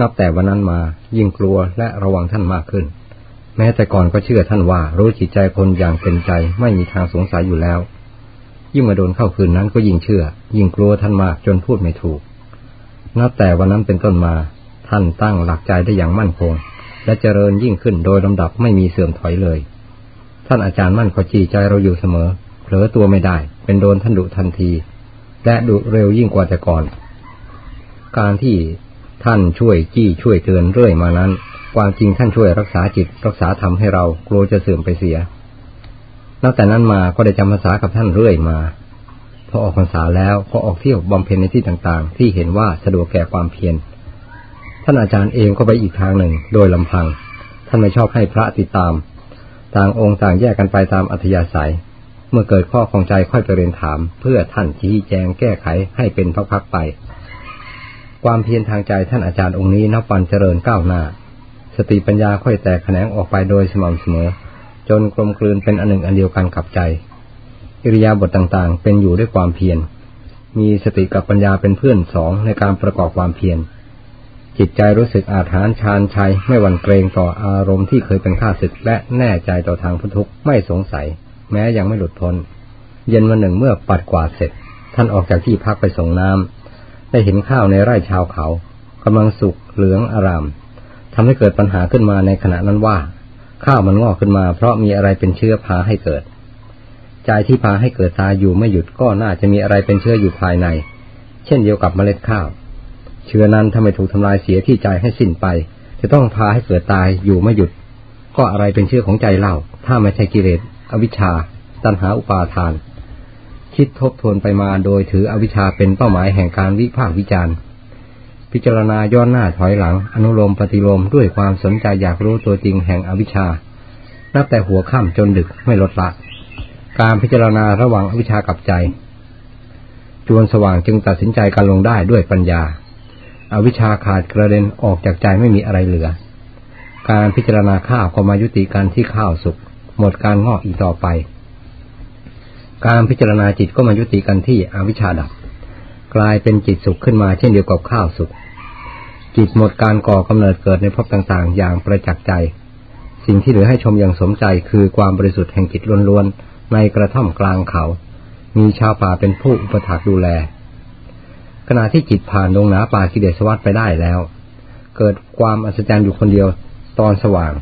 นับแต่วันนั้นมายิ่งกลัวและระวังท่านมากขึ้น แม้แต่ก่อนก็เชื่อท่านว่ารู้จิตใจคนอย่างเป็นใจไม่มีทางสงสัยอยู่แล้ว ยิ่งมาโดนเข้าคืนนั้นก็ยิ่งเชื่อ ยิ่งกลัวท่านมากจนพูดไม่ถูก นับแต่วันนั้นเป็นต้นมา ท่านตั้งหลักใจได้อย่างมั่นคง และเจริญยิ่งขึ้นโดยลำดับไม่มีเสื่อมถอยเลย ท่านอาจารย์มั่นขอจีใจเราอยู่เสมอเผลอตัวไม่ได้ เป็นโดนท่านดุทันที และดุเร็วยิ่งกว่าแต่ก่อน การที่ ท่านช่วยจี้ช่วยเตือนเรื่อยมานั้น ความจริงท่านช่วยรักษาจิตรักษาธรรมให้เรากลัวจะเสื่อมไปเสีย นับแต่นั้นมาก็ได้จำภาษากับท่านเรื่อยมา พอออกพรรษาแล้วก็ออกเที่ยวบำเพ็ญในที่ต่างๆ ที่เห็นว่าสะดวกแก่ความเพียร ท่านอาจารย์เองก็ไปอีกทางหนึ่งโดยลำพัง ท่านไม่ชอบให้พระติดตาม ต่างองค์ต่างแยกกันไปตามอัธยาศัย เมื่อเกิดข้อของใจค่อยไปเรียนถาม เพื่อท่านชี้แจงแก้ไขให้เป็นพักๆไป ความเพียรทางใจท่านอาจารย์องค์นี้นับวันเจริญก้าวหน้า สติปัญญาค่อยแตกแขนงออกไปโดยสม่ำเสมอ จนกลมกลืนเป็นอันหนึ่งอันเดียวกันกับใจ อิริยาบถต่างๆ เป็นอยู่ด้วยความเพียร มีสติกับปัญญาเป็นเพื่อนสองในการประกอบความเพียร จิตใจรู้สึกอาถรรพ์ชานชัยไม่หวั่นเกรงต่ออารมณ์ที่เคยเป็นข้าศึกและแน่ใจต่อทางพุทธกไม่สงสัย แม้ยังไม่หลุดพ้น เย็นวันหนึ่งเมื่อปัดกวาดเสร็จ ท่านออกจากที่พักไปส่งน้ำ ได้เห็นข้าวในไร่ชาวเขากำลังสุกเหลืองอารามทำให้เกิดปัญหาขึ้นมาในขณะนั้นว่า ข้าวมันงอกขึ้นมา เพราะมีอะไรเป็นเชื้อพาให้เกิด ใจที่พาให้เกิดตาอยู่ไม่หยุดก็น่าจะมีอะไรเป็นเชื้ออยู่ภายใน เช่นเดียวกับเมล็ดข้าว เชื้อนั้นถ้าไม่ถูกทำลายเสียที่ใจให้สิ้นไป จะต้องพาให้เกิดตายอยู่ไม่หยุด ก็อะไรเป็นเชื้อของใจเล่า ถ้าไม่ใช่กิเลสอวิชชา ตัณหาอุปาทาน คิดทบทวนไปมาโดยถืออวิชชาเป็นเป้าหมายแห่งการวิพากษ์วิจารณ์ พิจารณาย้อนหน้าถอยหลัง อนุโลมปฏิโลมด้วยความสนใจอยากรู้ตัวจริงแห่งอวิชชา นับแต่หัวค่ำจนดึกไม่ลดละ การพิจารณาระหว่างอวิชชากับใจ จวนสว่างจึงตัดสินใจการลงได้ด้วยปัญญาอาวิชชาขาดกระเด็นออกจากใจไม่มีอะไรเหลือ การพิจารณาข้าวก็มายุติการที่ข้าวสุก หมดการงอกอีกต่อไป การพิจารณาจิตก็มายุติกันที่อวิชชาดับ กลายเป็นจิตสุขขึ้นมาเช่นเดียวกับข้าวสุข จิตหมดการก่อกำเนิดเกิดในภพต่างๆ อย่างประจักษ์ใจ สิ่งที่เหลือให้ชมอย่างสมใจคือความบริสุทธิ์แห่งจิตล้วนๆในกระท่อมกลางเขา มีชาวป่าเป็นผู้อุปถัมภ์ดูแล ขณะที่จิตผ่านดงหนาป่ากิเลสวัฏไปได้แล้ว เกิดความอัศจรรย์อยู่คนเดียวตอนสว่าง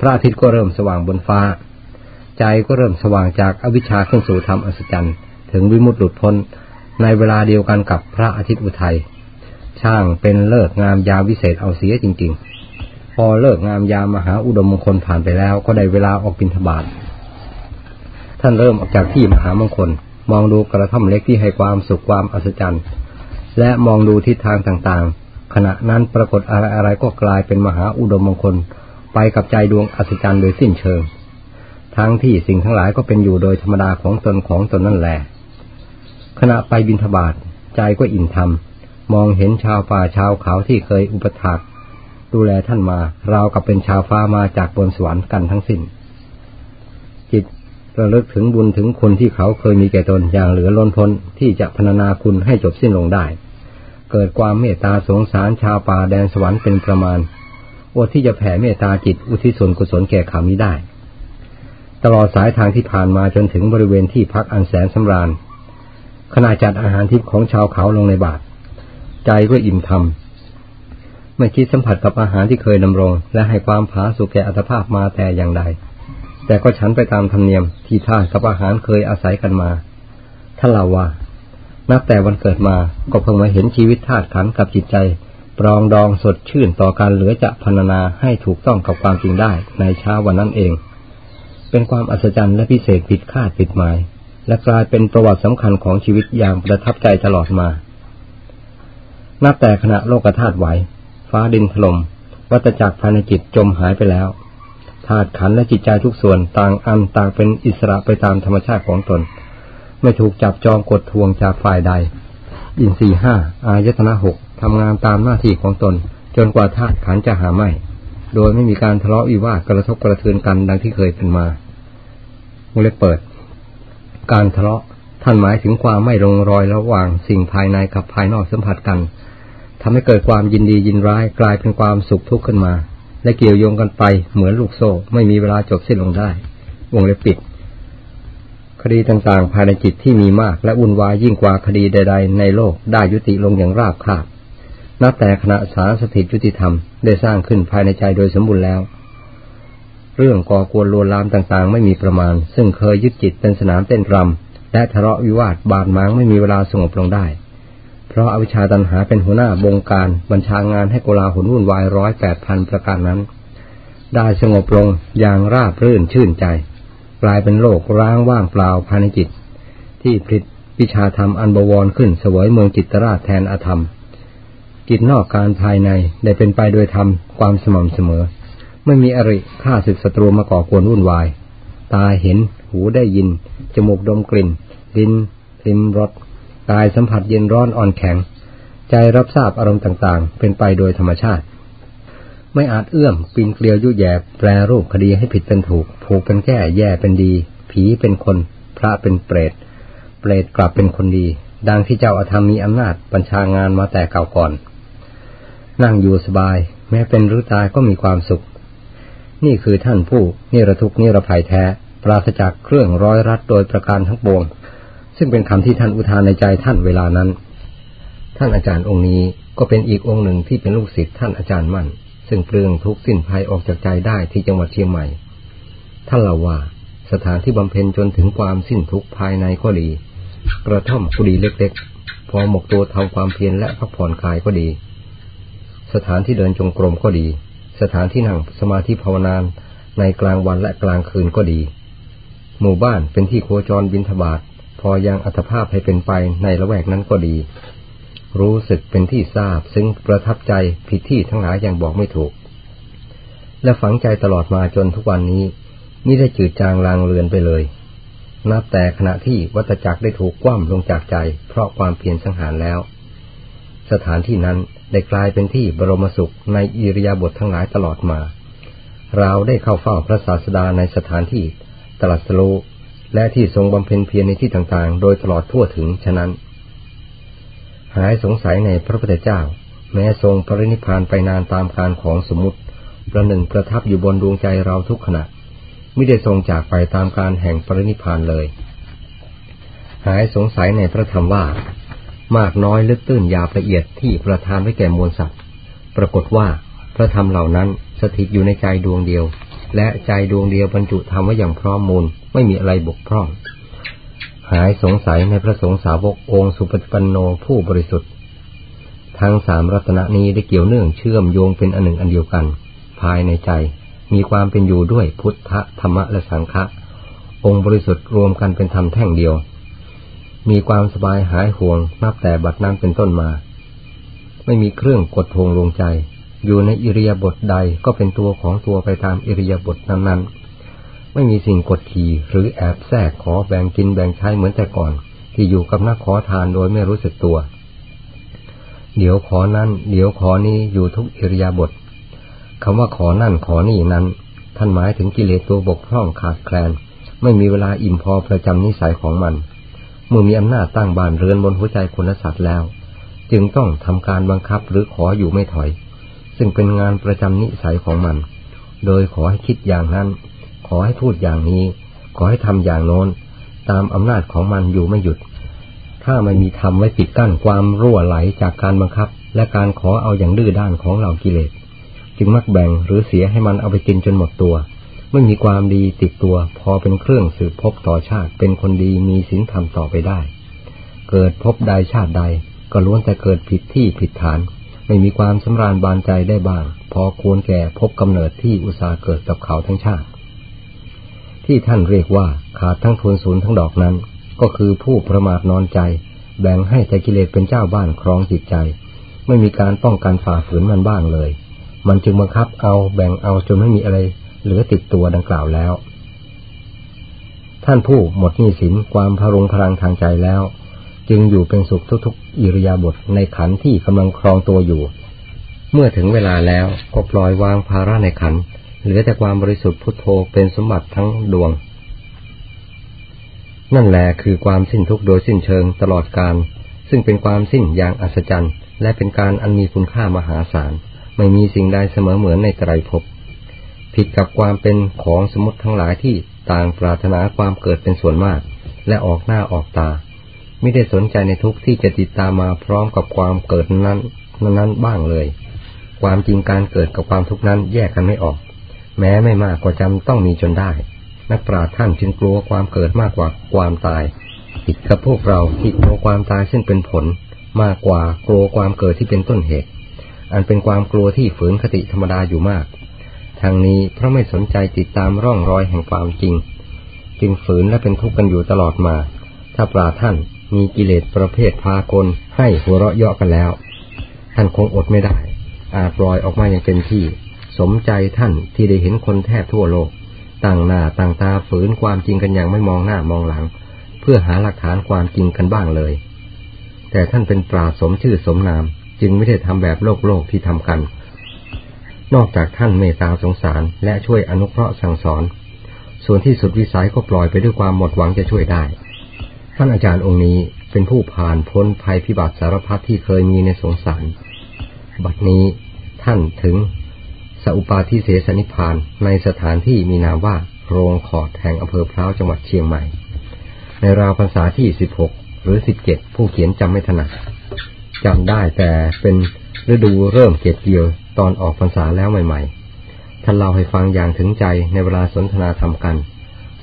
พระอาทิตย์ก็เริ่มสว่างบนฟ้า ใจก็เริ่มสว่างจากอวิชชาขึ้นสู่ธรรมอัศจรรย์ถึงวิมุตติหลุดพ้น ในเวลาเดียวกันกับพระอาทิตย์อุทัย ช่างเป็นเลิกงามยามวิเศษเอาเสียจริง ๆ พอเลิกงามยามมหาอุดมมงคลผ่านไปแล้ว ก็ได้เวลาออกบิณฑบาตท่านเริ่มออกจากที่มหามงคล มองดูกระท่อมเล็กที่ให้ความสุขความอัศจรรย์ และมองดูทิศทางต่างๆ ขณะนั้นปรากฏอะไรๆก็กลายเป็นมหาอุดมมงคล ไปกับใจดวงอัศจรรย์โดยสิ้นเชิง ทั้งที่สิ่งทั้งหลายก็เป็นอยู่โดยธรรมดาของตนของตนนั่นแหละขณะไปบินทบาทใจก็อิ่มทำมองเห็นชาวป่าชาวเขาที่เคยอุปถัมภ์ดูแลท่านมาราวกับเป็นชาวฟ้ามาจากบนสวรรค์กันทั้งสิ้น จิตระลึกถึงบุญถึงคุณที่เขาเคยมีแก่ตนอย่างเหลือล้นพ้นที่จะพรรณนาคุณให้จบสิ้นลงได้ เกิดความเมตตาสงสารชาวป่าแดนสวรรค์เป็นประมาณอดที่จะแผ่เมตตาจิตอุทิศส่วนกุศลแก่ขานี้ได้ ตลอดสายทางที่ผ่านมาจนถึงบริเวณที่พักอันแสนสำราญขณะจัดอาหารทิพย์ของชาวเขาลงในบาตรใจก็อิ่มทำไม่คิดสัมผัสกับอาหารที่เคยดำรง และให้ความผาสุกแก่อัตภาพมาแต่อย่างใด แต่ก็ฉันไปตามธรรมเนียมที่ท่ากับอาหารเคยอาศัยกันมาท่านเล่าว่า นับแต่วันเกิดมาก็เพิ่งมาเห็นชีวิตธาตุขันกับจิตใจ ปรองดองสดชื่นต่อการเหลือจะพรรณนาให้ถูกต้องกับความจริงได้ในเช้าวันนั้นเอง เป็นความอัศจรรย์และพิเศษผิดคาดผิดหมาย และกลายเป็นประวัติสำคัญของชีวิตอย่างประทับใจตลอดมา นับแต่ขณะโลกธาตุไหว ฟ้าดินถลม่มวัตจักรภายในจิตจมหายไปแล้วธาตุขันและจิตใจทุกส่วนต่างอันต่างเป็นอิสระไปตามธรรมชาติของตน ไม่ถูกจับจองกดทวงจากฝ่ายใด อินทรีห้าอายตนะหกทำงานตามหน้าที่ของตน จนกว่าธาตุขันจะหาไม่ โดยไม่มีการทะเลาะวิวาทกระทบกระเทือนกันดังที่เคยเป็นมาวงเล็บเปิด การทะเลาะท่านหมายถึงความไม่ลงรอยระหว่างสิ่งภายในกับภายนอกสัมผัสกันทำให้เกิดความยินดียินร้ายกลายเป็นความสุขทุกข์ขึ้นมา และเกี่ยวโยงกันไปเหมือนลูกโซ่ ไม่มีเวลาจบสิ้นลงได้ วงเล็บปิด คดีต่างๆ ภายในจิตที่มีมากและวุ่นวายยิ่งกว่าคดีใด ๆ ในโลกได้ยุติลงอย่างราบคาบ นับแต่คณะสารสถิตยุติธรรมได้สร้างขึ้นภายในใจโดยสมบูรณ์แล้ว เรื่องก่อกวนลวนลามต่างๆ ไม่มีประมาณ ซึ่งเคยยึดจิตเป็นสนามเต้นรำและทะเลาะวิวาทบาดหมางไม่มีเวลาสงบลงได้ เพราะอวิชชาตันหาเป็นหัวหน้าบงการบัญชางานให้โกลาหุนวุ่นวายร้อยแปดพันประการนั้น ได้สงบลงอย่างราบรื่นชื่นใจ กลายเป็นโลกร้างว่างเปล่าภายในจิต ที่ผลิตวิชาธรรมอันบวรขึ้นเสวยเมืองจิตราชแทนอธรรม กิจนอกการภายในได้เป็นไปโดยธรรมความสม่ำเสมอ ไม่มีอริฆ่าศึกศัตรูมาก่อกวนวุ่นวาย ตาเห็น หูได้ยิน จมูกดมกลิ่น ลิ้นลิ้มรสกายสัมผัสเย็นร้อนอ่อนแข็ง ใจรับทราบอารมณ์ต่างๆ เป็นไปโดยธรรมชาติ ไม่อาจเอื้อมปีนเกลียวยุแยบแปรรูปคดีให้ผิดเป็นถูก ผูกเป็นแก้แย่เป็นดี ผีเป็นคน พระเป็นเปรต เปรตกลับเป็นคนดี ดังที่เจ้าอาธรรมมีอำนาจบัญชางานมาแต่เก่าก่อน นั่งอยู่สบาย แม้เป็นรือตายก็มีความสุข นี่คือท่านผู้นิรทุกนิรภัยแท้ ปราศจากเครื่องร้อยรัดโดยประการทั้งปวง ซึ่งเป็นคำที่ท่านอุทานในใจท่านเวลานั้น ท่านอาจารย์องค์นี้ก็เป็นอีกองค์หนึ่งที่เป็นลูกศิษย์ท่านอาจารย์มั่น ซึ่งเปลืองทุกสิ้นภัยออกจากใจได้ที่จังหวัดเชียงใหม่ ท่านเล่าว่าสถานที่บำเพ็ญจนถึงความสิ้นทุกภายในก็ดี กระท่อมกุดีเล็กๆ พอหมกตัวทำความเพียรและพักผ่อนคลายก็ดี สถานที่เดินจงกรมก็ดี สถานที่นั่งสมาธิภาวนานในกลางวันและกลางคืนก็ดี หมู่บ้านเป็นที่โคจรบินทบาทพอยังอัตภาพให้เป็นไปในละแวกนั้นก็ดี รู้สึกเป็นที่ทราบซึ่งประทับใจผิดที่ทั้งหลายยังบอกไม่ถูก และฝังใจตลอดมาจนทุกวันนี้นี่ได้จืดจางลางเลือนไปเลย นับแต่ขณะที่วัตจักรได้ถูกคว่ำลงจากใจ เพราะความเพียรสังหารแล้ว สถานที่นั้น ได้กลายเป็นที่บรมสุขในอิริยาบถททั้งหลายตลอดมา เราได้เข้าเฝ้าพระศาสดาในสถานที่ตรัสรู้และที่ทรงบำเพ็ญเพียรในที่ต่างๆ โดยตลอดทั่วถึงฉะนั้น หายสงสัยในพระพุทธเจ้า แม้ทรงปรินิพานไปนานตามการของสมมติ ประหนึ่งประทับอยู่บนดวงใจเราทุกขณะไม่ได้ทรงจากไปตามการแห่งปรินิพานเลย หายสงสัยในพระธรรมว่า มากน้อยลึกตื้นยาวละเอียดที่ประทานไว้แก่มวลสัตว์ ปรากฏว่าพระธรรมเหล่านั้นสถิตอยู่ในใจดวงเดียว และใจดวงเดียวบรรจุธรรมไว้อย่างพร้อมมูล ไม่มีอะไรบกพร่อง หายสงสัยในพระสงฆ์สาวกองค์สุปฏิปันโนผู้บริสุทธิ์ ทั้งสามรัตนนี้ได้เกี่ยวเนื่องเชื่อมโยงเป็นอันหนึ่งอันเดียวกัน ภายในใจมีความเป็นอยู่ด้วยพุทธธรรมะและสังฆะองค์บริสุทธิ์รวมกันเป็นธรรมแท่งเดียว มีความสบายหายห่วงนับแต่บัดนั้นเป็นต้นมา ไม่มีเครื่องกดทวงลงใจ อยู่ในอิริยาบถใดก็เป็นตัวของตัวไปตามอิริยาบถนั้นๆ ไม่มีสิ่งกดขี่หรือแอบแทรกขอแบ่งกินแบ่งใช้เหมือนแต่ก่อน ที่อยู่กับนักขอทานโดยไม่รู้สึกตัว เดี๋ยวขอนั่นเดี๋ยวขอนี้อยู่ทุกอิริยาบถคำว่าขอนั่นขอนี่นั้น ท่านหมายถึงกิเลสตัวบกพร่องขาดแคลน ไม่มีเวลาอิ่มพอประจำนิสัยของมัน เมื่อมีอำนาจตั้งบานเรือนบนหัวใจคนสัตว์แล้ว จึงต้องทำการบังคับหรือขออยู่ไม่ถอย ซึ่งเป็นงานประจำนิสัยของมัน โดยขอให้คิดอย่างนั้น ขอให้พูดอย่างนี้ ขอให้ทำอย่างโน้น ตามอำนาจของมันอยู่ไม่หยุด ถ้าไม่มีทำไว้ปิดกั้นความรั่วไหลจากการบังคับ และการขอเอาอย่างดื้อด้านของเหล่ากิเลส จึงมักแบ่งหรือเสียให้มันเอาไปกินจนหมดตัว ไม่มีความดีติดตัว พอเป็นเครื่องสืบพบต่อชาติ เป็นคนดีมีศีลธรรมต่อไปได้ เกิดพบใดชาติใด ก็ล้วนแต่เกิดผิดที่ผิดฐาน ไม่มีความสำราญบานใจได้บ้าง พอควรแก่พบกำเนิดที่อุตสาเกิดกับเขาทั้งชาติ ที่ท่านเรียกว่าขาดทั้งทุนศูนย์ทั้งดอกนั้น ก็คือผู้ประมาทนอนใจ แบ่งให้แต่กิเลสเป็นเจ้าบ้านครองจิตใจ ไม่มีการป้องกันฝ่าฝืนมันบ้างเลย มันจึงบังคับเอาแบ่งเอาจนไม่มีอะไร เหลือติดตัวดังกล่าวแล้ว ท่านผู้หมดหนี้สินความพรุงพลังทางใจแล้ว จึงอยู่เป็นสุขทุกๆ อิริยาบถในขันที่กำลังครองตัวอยู่ เมื่อถึงเวลาแล้วก็ปล่อยวางภาระในขันเหลือแต่ความบริสุทธิ์พุทโธเป็นสมบัติทั้งดวง นั่นแหละคือความสิ้นทุกข์โดยสิ้นเชิงตลอดการ ซึ่งเป็นความสิ้นอย่างอัศจรรย์ และเป็นการอันมีคุณค่ามหาศาล ไม่มีสิ่งใดเสมอเหมือนในไตรภพ ผิดกับความเป็นของสมมติทั้งหลายที่ต่างปรารถนาความเกิดเป็นส่วนมาก และออกหน้าออกตา ไม่ได้สนใจในทุกที่จะติดตามมาพร้อมกับความเกิดนั้นนั้นบ้างเลย ความจริงการเกิดกับความทุกข์นั้นแยกกันไม่ออก แม้ไม่มากก็จำต้องมีจนได้ นักปราชญ์ท่านจึงกลัวความเกิดมากกว่าความตายผิดกับพวกเราที่กลัวความตายซึ่งเป็นผล มากกว่ากลัวความเกิดที่เป็นต้นเหตุ อันเป็นความกลัวที่ฝืนคติธรรมดาอยู่มากางนี้เพราะไม่สนใจติดตามร่องรอยแห่งความจริง จึงฝืนและเป็นทุกข์กันอยู่ตลอดมา ถ้าปราท่านมีกิเลสประเภทพากลให้หัวเราะเยาะกันแล้ว ท่านคงอดไม่ได้ อาปล่อยออกมาอย่างเต็มที่ สมใจท่านที่ได้เห็นคนแทบทั่วโลก ต่างหน้าต่างตาฝืนความจริงกันอย่างไม่มองหน้ามองหลัง เพื่อหาหลักฐานความจริงกันบ้างเลย แต่ท่านเป็นปราสมชื่อสมนาม จึงไม่ได้ทำแบบโลกโลกที่ทำกัน นอกจากท่านเมตตาสงสาร และช่วยอนุเคราะห์สั่งสอน ส่วนที่สุดวิสัยก็ปล่อยไปด้วยความหมดหวังจะช่วยได้ ท่านอาจารย์องค์นี้เป็นผู้ผ่านพ้นภัยพิบัติสารพัดที่เคยมีในสงสาร บัดนี้ท่านถึงสัพปาทิเสสนิพานในสถานที่มีนามว่าโรงขอดแห่งอำเภอพร้าวจังหวัดเชียงใหม่ ในราวพรรษาที่สิบหกหรือสิบเจ็ดผู้เขียนจำไม่ถนัดจำได้แต่เป็นฤดูเริ่มเก็บเกี่ยว ตอนออกพรรษาแล้วใหม่ ๆ ท่านเล่าให้ฟังอย่างถึงใจในเวลาสนทนาธรรมกัน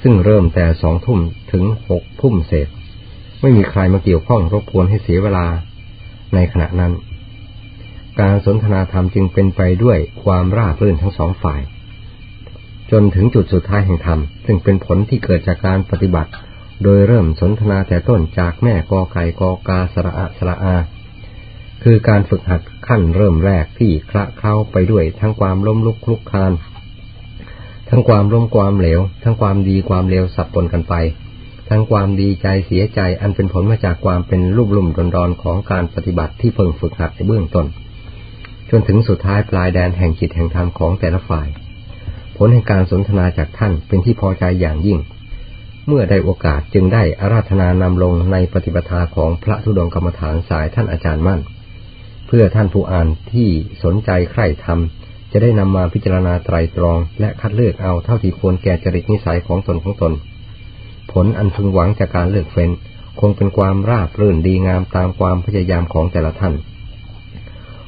ซึ่งเริ่มแต่สองทุ่มถึงหกทุ่มเศษ ไม่มีใครมาเกี่ยวข้องรบกวนให้เสียเวลา ในขณะนั้น การสนทนาธรรมจึงเป็นไปด้วยความราบรื่นทั้งสองฝ่าย จนถึงจุดสุดท้ายแห่งธรรม ซึ่งเป็นผลที่เกิดจากการปฏิบัติ โดยเริ่มสนทนาแต่ต้นจากแม่กอไก่กอกาสระอะสระอา คือการฝึกหัดขั้นเริ่มแรกที่คละเข้าไปด้วยทั้งความล้มลุกคลุกคาน ทั้งความล้มความเหลว ทั้งความดีความเลวสับปนกันไป ทั้งความดีใจเสียใจอันเป็นผลมาจากความเป็นรูปลุ่มดอนดอนของการปฏิบัติที่เพิ่งฝึกหัดในเบื้องต้น จนถึงสุดท้ายปลายแดนแห่งจิตแห่งธรรมของแต่ละฝ่าย ผลแห่งการสนทนาจากท่านเป็นที่พอใจอย่างยิ่ง เมื่อได้โอกาสจึงได้อาราธนานำลงในปฏิปทาของพระธุดงกรรมฐานสายท่านอาจารย์มั่น พื่อท่านผู้อ่านที่สนใจใคร่ทำจะได้นำมาพิจารณาไตรตรอง และคัดเลือกเอาเท่าที่ควรแก่จริตนิสัยของตนของตน ผลอันพึงหวังจากการเลือกเฟ้น คงเป็นความราบรื่นดีงามตามความพยายามของแต่ละท่าน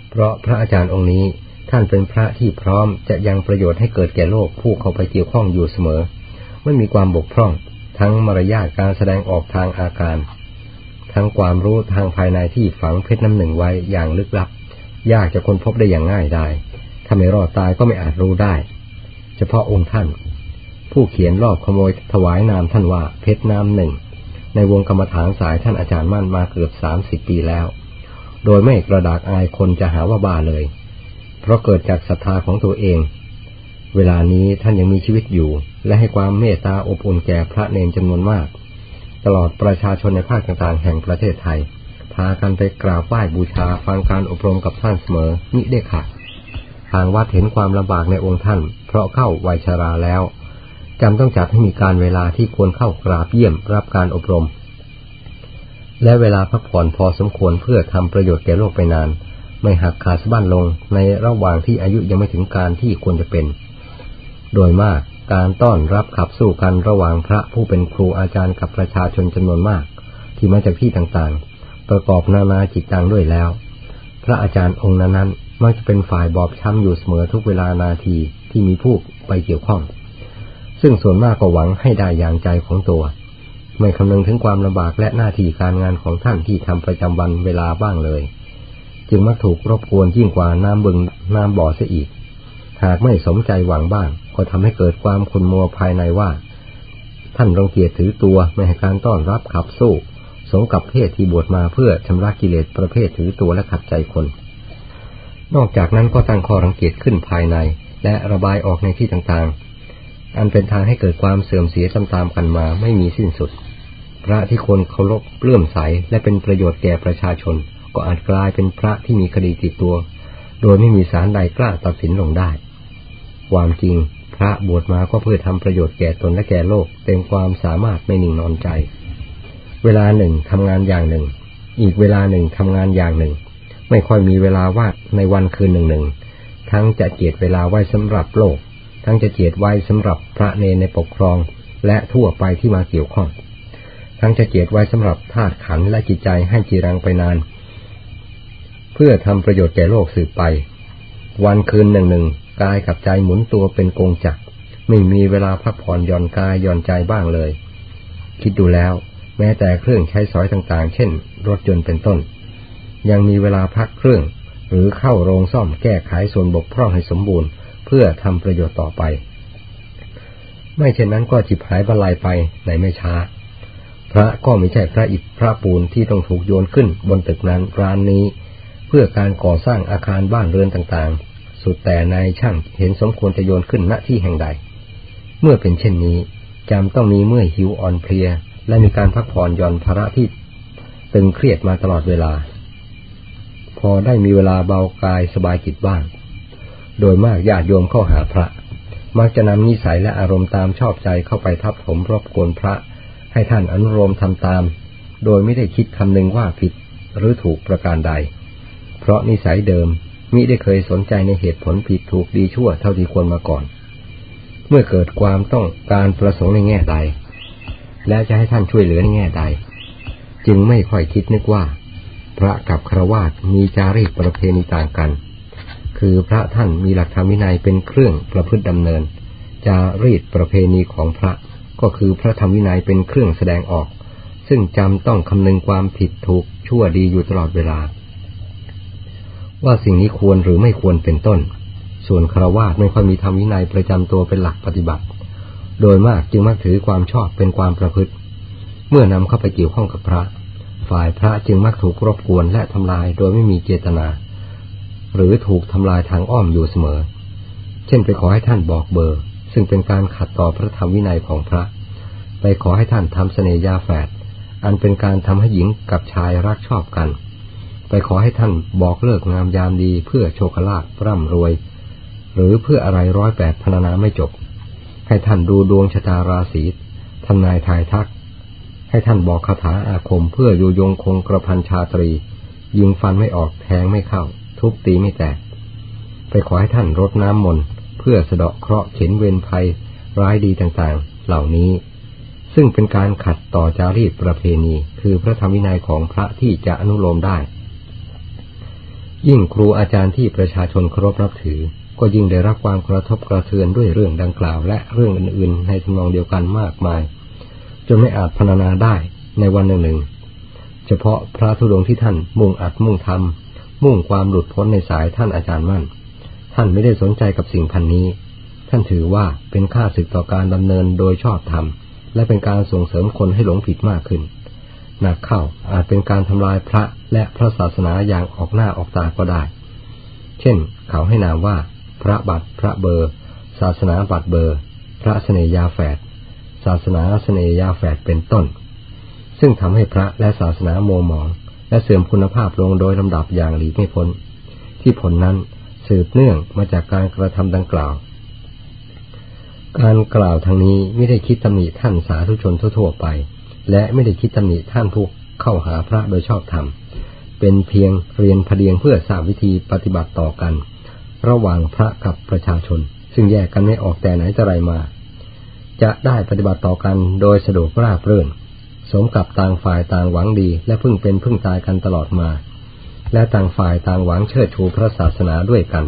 เพราะพระอาจารย์องค์นี้ท่านเป็นพระที่พร้อมจะยังประโยชน์ให้เกิดแก่โลกผู้เข้าไปเกี่ยวข้องอยู่เสมอ ไม่มีความบกพร่อง ทั้งมารยาทการแสดงออกทางอาการ ทั้งความรู้ทางภายในที่ฝังเพชรน้ำหนึ่งไว้อย่างลึกลับ ยากจะค้นพบได้อย่างง่ายได้ถ้าไม่รอดตายก็ไม่อาจรู้ได้ เฉพาะองค์ท่าน ผู้เขียนรอบขโมยถวายนามท่านว่าเพชรน้ำหนึ่ง ในวงกรรมฐานสายท่านอาจารย์มั่นมาเกือบสามสิบปีแล้ว โดยไม่กระดากอายคนจะหาว่าบ้าเลย เพราะเกิดจากศรัทธาของตัวเอง เวลานี้ท่านยังมีชีวิตอยู่ และให้ความเมตตาอบอุ่นแก่พระเนรจำนวนมาก ตลอดประชาชนในภาคต่างๆ แห่งประเทศไทย พากันไปกราบไหว้บูชาฟังการอบรมกับท่านเสมอมิได้ขาดทางวัดเห็นความลำบากในองค์ท่าน เพราะเข้าวัยชราแล้วจำต้องจัดให้มีการเวลาที่ควรเข้ากราบเยี่ยมรับการอบรม และเวลาพักผ่อนพอสมควรเพื่อทำประโยชน์แก่โลกไปนาน ไม่หักขาดสะบั้นลงในระหว่างที่อายุยังไม่ถึงการที่ควรจะเป็น โดยมาก การต้อนรับขับสู้กันระหว่างพระผู้เป็นครูอาจารย์กับประชาชนจำนวนมาก ที่มาจากที่ต่างๆ ประกอบนานาจิตตังด้วยแล้ว พระอาจารย์องค์นั้นๆมักจะเป็นฝ่ายบอบช้ำอยู่เสมอทุกเวลานาทีที่มีผู้ไปเกี่ยวข้อง ซึ่งส่วนมากก็หวังให้ได้อย่างใจของตัว ไม่คำนึงถึงความลำบากและหน้าที่การงานของท่านที่ทำประจำวันเวลาบ้างเลย จึงมักถูกรบกวนยิ่งกว่าน้ำบึงน้ำบ่อเสียอีก หากไม่สมใจหวังบ้าง ก็ทำให้เกิดความขุนมัวภายในว่า ท่านรังเกียจถือตัวไม่ให้การต้อนรับขับสู้ สมกับเพศที่บวชมาเพื่อชำระกิเลสประเภทถือตัวและขัดใจคน นอกจากนั้นก็ตั้งข้อรังเกียจขึ้นภายใน และระบายออกในที่ต่างๆ อันเป็นทางให้เกิดความเสื่อมเสียตามๆกันมาไม่มีสิ้นสุด พระที่คนเคารพเลื่อมใสและเป็นประโยชน์แก่ประชาชน ก็อาจกลายเป็นพระที่มีคดีติดตัว โดยไม่มีสารใดกล้าตัดสินลงได้ความจริง พระบวชมาก็เพื่อทำประโยชน์แก่ตนและแก่โลก เต็มความสามารถไม่นิ่งนอนใจ เวลาหนึ่งทำงานอย่างหนึ่ง อีกเวลาหนึ่งทำงานอย่างหนึ่ง ไม่ค่อยมีเวลาว่างในวันคืนหนึ่งหนึ่งทั้งจะเจียดเวลาไว้สำหรับโลก ทั้งจะเจียดไว้สำหรับพระเนในปกครอง และทั่วไปที่มาเกี่ยวข้อง ทั้งจะเจียดไว้สำหรับธาตุขันและจิตใจให้จีรังไปนาน เพื่อทำประโยชน์แก่โลกสืบไป วันคืนหนึ่งหนึ่ง กายกับใจหมุนตัวเป็นกงจักร ไม่มีเวลาพักผ่อนหย่อนกายหย่อนใจบ้างเลย คิดดูแล้ว แม้แต่เครื่องใช้สอยต่างๆ เช่น รถยนต์เป็นต้น ยังมีเวลาพักเครื่อง หรือเข้าโรงซ่อมแก้ไขส่วนบกพร่องให้สมบูรณ์ เพื่อทำประโยชน์ต่อไป ไม่เช่นนั้นก็จิบหายบรรลัยไปในไม่ช้า พระก็ไม่ใช่พระอิฐพระปูนที่ต้องถูกโยนขึ้นบนตึกนั้นร้านนี้ เพื่อการก่อสร้างอาคารบ้านเรือนต่างๆ สุดแต่นายช่างเห็นสมควรจะโยนขึ้นณที่แห่งใด เมื่อเป็นเช่นนี้จำต้องมีเมื่อหิวอ่อนเพลีย และมีการพักผ่อนหย่อนภาระที่ตึงเครียดมาตลอดเวลา พอได้มีเวลาเบากายสบายจิตบ้าง โดยมากญาติโยมเข้าหาพระ มักจะนำนิสัยและอารมณ์ตามชอบใจเข้าไปทับผมรบกวนพระ ให้ท่านอนุโลมทำตาม โดยไม่ได้คิดคำนึงว่าผิดหรือถูกประการใด เพราะนิสัยเดิม มิได้เคยสนใจในเหตุผลผิดถูกดีชั่วเท่าที่ควรมาก่อน เมื่อเกิดความต้องการประสงค์ในแง่ใด และจะให้ท่านช่วยเหลือในแง่ใด จึงไม่ค่อยคิดนึกว่า พระกับครวาสมีจารีตประเพณีต่างกัน คือพระท่านมีหลักธรรมวินัยเป็นเครื่องประพฤติดำเนิน จารีตประเพณีของพระก็คือพระธรรมวินัยเป็นเครื่องแสดงออก ซึ่งจำต้องคำนึงความผิดถูกชั่วดีอยู่ตลอดเวลา ว่าสิ่งนี้ควรหรือไม่ควรเป็นต้น ส่วนคราวาสไม่ค่อยมีธรรมวินัยประจำตัวเป็นหลักปฏิบัติ โดยมากจึงมักถือความชอบเป็นความประพฤติ เมื่อนำเข้าไปเกี่ยวข้องกับพระ ฝ่ายพระจึงมักถูกรบกวนและทำลายโดยไม่มีเจตนา หรือถูกทำลายทางอ้อมอยู่เสมอ เช่นไปขอให้ท่านบอกเบอร์ ซึ่งเป็นการขัดต่อพระธรรมวินัยของพระ ไปขอให้ท่านทำเสน่ยาแฝดอันเป็นการทำให้หญิงกับชายรักชอบกัน ไปขอให้ท่านบอกเลิกงามยามดีเพื่อโชคลาภร่ำรวย หรือเพื่ออะไรร้อยแปดพนานาไม่จบ ให้ท่านดูดวงชะตาราศีทำนายทายทัก ให้ท่านบอกคาถาอาคมเพื่ออยู่ยงคงกระพันชาตรี ยิงฟันไม่ออกแทงไม่เข้า ทุบตีไม่แตก ไปขอให้ท่านรดน้ำมนต์เพื่อสะเดาะเคราะห์เข็นเวรภัย ร้ายดีต่างๆ เหล่านี้ ซึ่งเป็นการขัดต่อจารีตประเพณี คือพระธรรมวินัยของพระที่จะอนุโลมได้ ยิ่งครูอาจารย์ที่ประชาชนเคารพนับถือ ก็ยิ่งได้รับความกระทบกระเทือนด้วยเรื่องดังกล่าว และเรื่องอื่นๆ ในทำนองเดียวกันมากมาย จนไม่อาจพรรณนาได้ในวันหนึ่งหนึ่งเฉพาะพระธุดงที่ท่านมุ่งอัดมุ่งทำมุ่งความหลุดพ้นในสายท่านอาจารย์มั่น ท่านไม่ได้สนใจกับสิ่งพันนี้ ท่านถือว่าเป็นค่าศึกต่อการดำเนินโดยชอบธรรมและเป็นการส่งเสริมคนให้หลงผิดมากขึ้น หนักเข้าอาจเป็นการทำลายพระและพระศาสนาอย่างออกหน้าออกตาก็ได้ เช่น เขาให้นามว่า พระบัตรพระเบอร์ ศาสนาบัตรเบอร์ พระเสนยาแฝดศาสนาเสนยาแฝดเป็นต้น ซึ่งทำให้พระและศาสนาโมหมอง และเสื่อมคุณภาพลงโดยลำดับอย่างหลีกไม่พ้น ที่ผลนั้นสืบเนื่องมาจากการกระทำดังกล่าว การกล่าวทางนี้ไม่ได้คิดตำหนิท่านสาธุชนทั่วไป และไม่ได้คิดตำหนิท่านผู้เข้าหาพระโดยชอบธรรม เป็นเพียงเรียนพเดียงเพื่อทราบวิธีปฏิบัติต่อกัน ระหว่างพระกับประชาชน ซึ่งแยกกันไม่ออกแต่ไหนแต่ไรมา จะได้ปฏิบัติต่อกันโดยสะดวกราบรื่น สมกับต่างฝ่ายต่างหวังดี และพึ่งเป็นพึ่งตายกันตลอดมา และต่างฝ่ายต่างหวังเชิดชูพระศาสนาด้วยกัน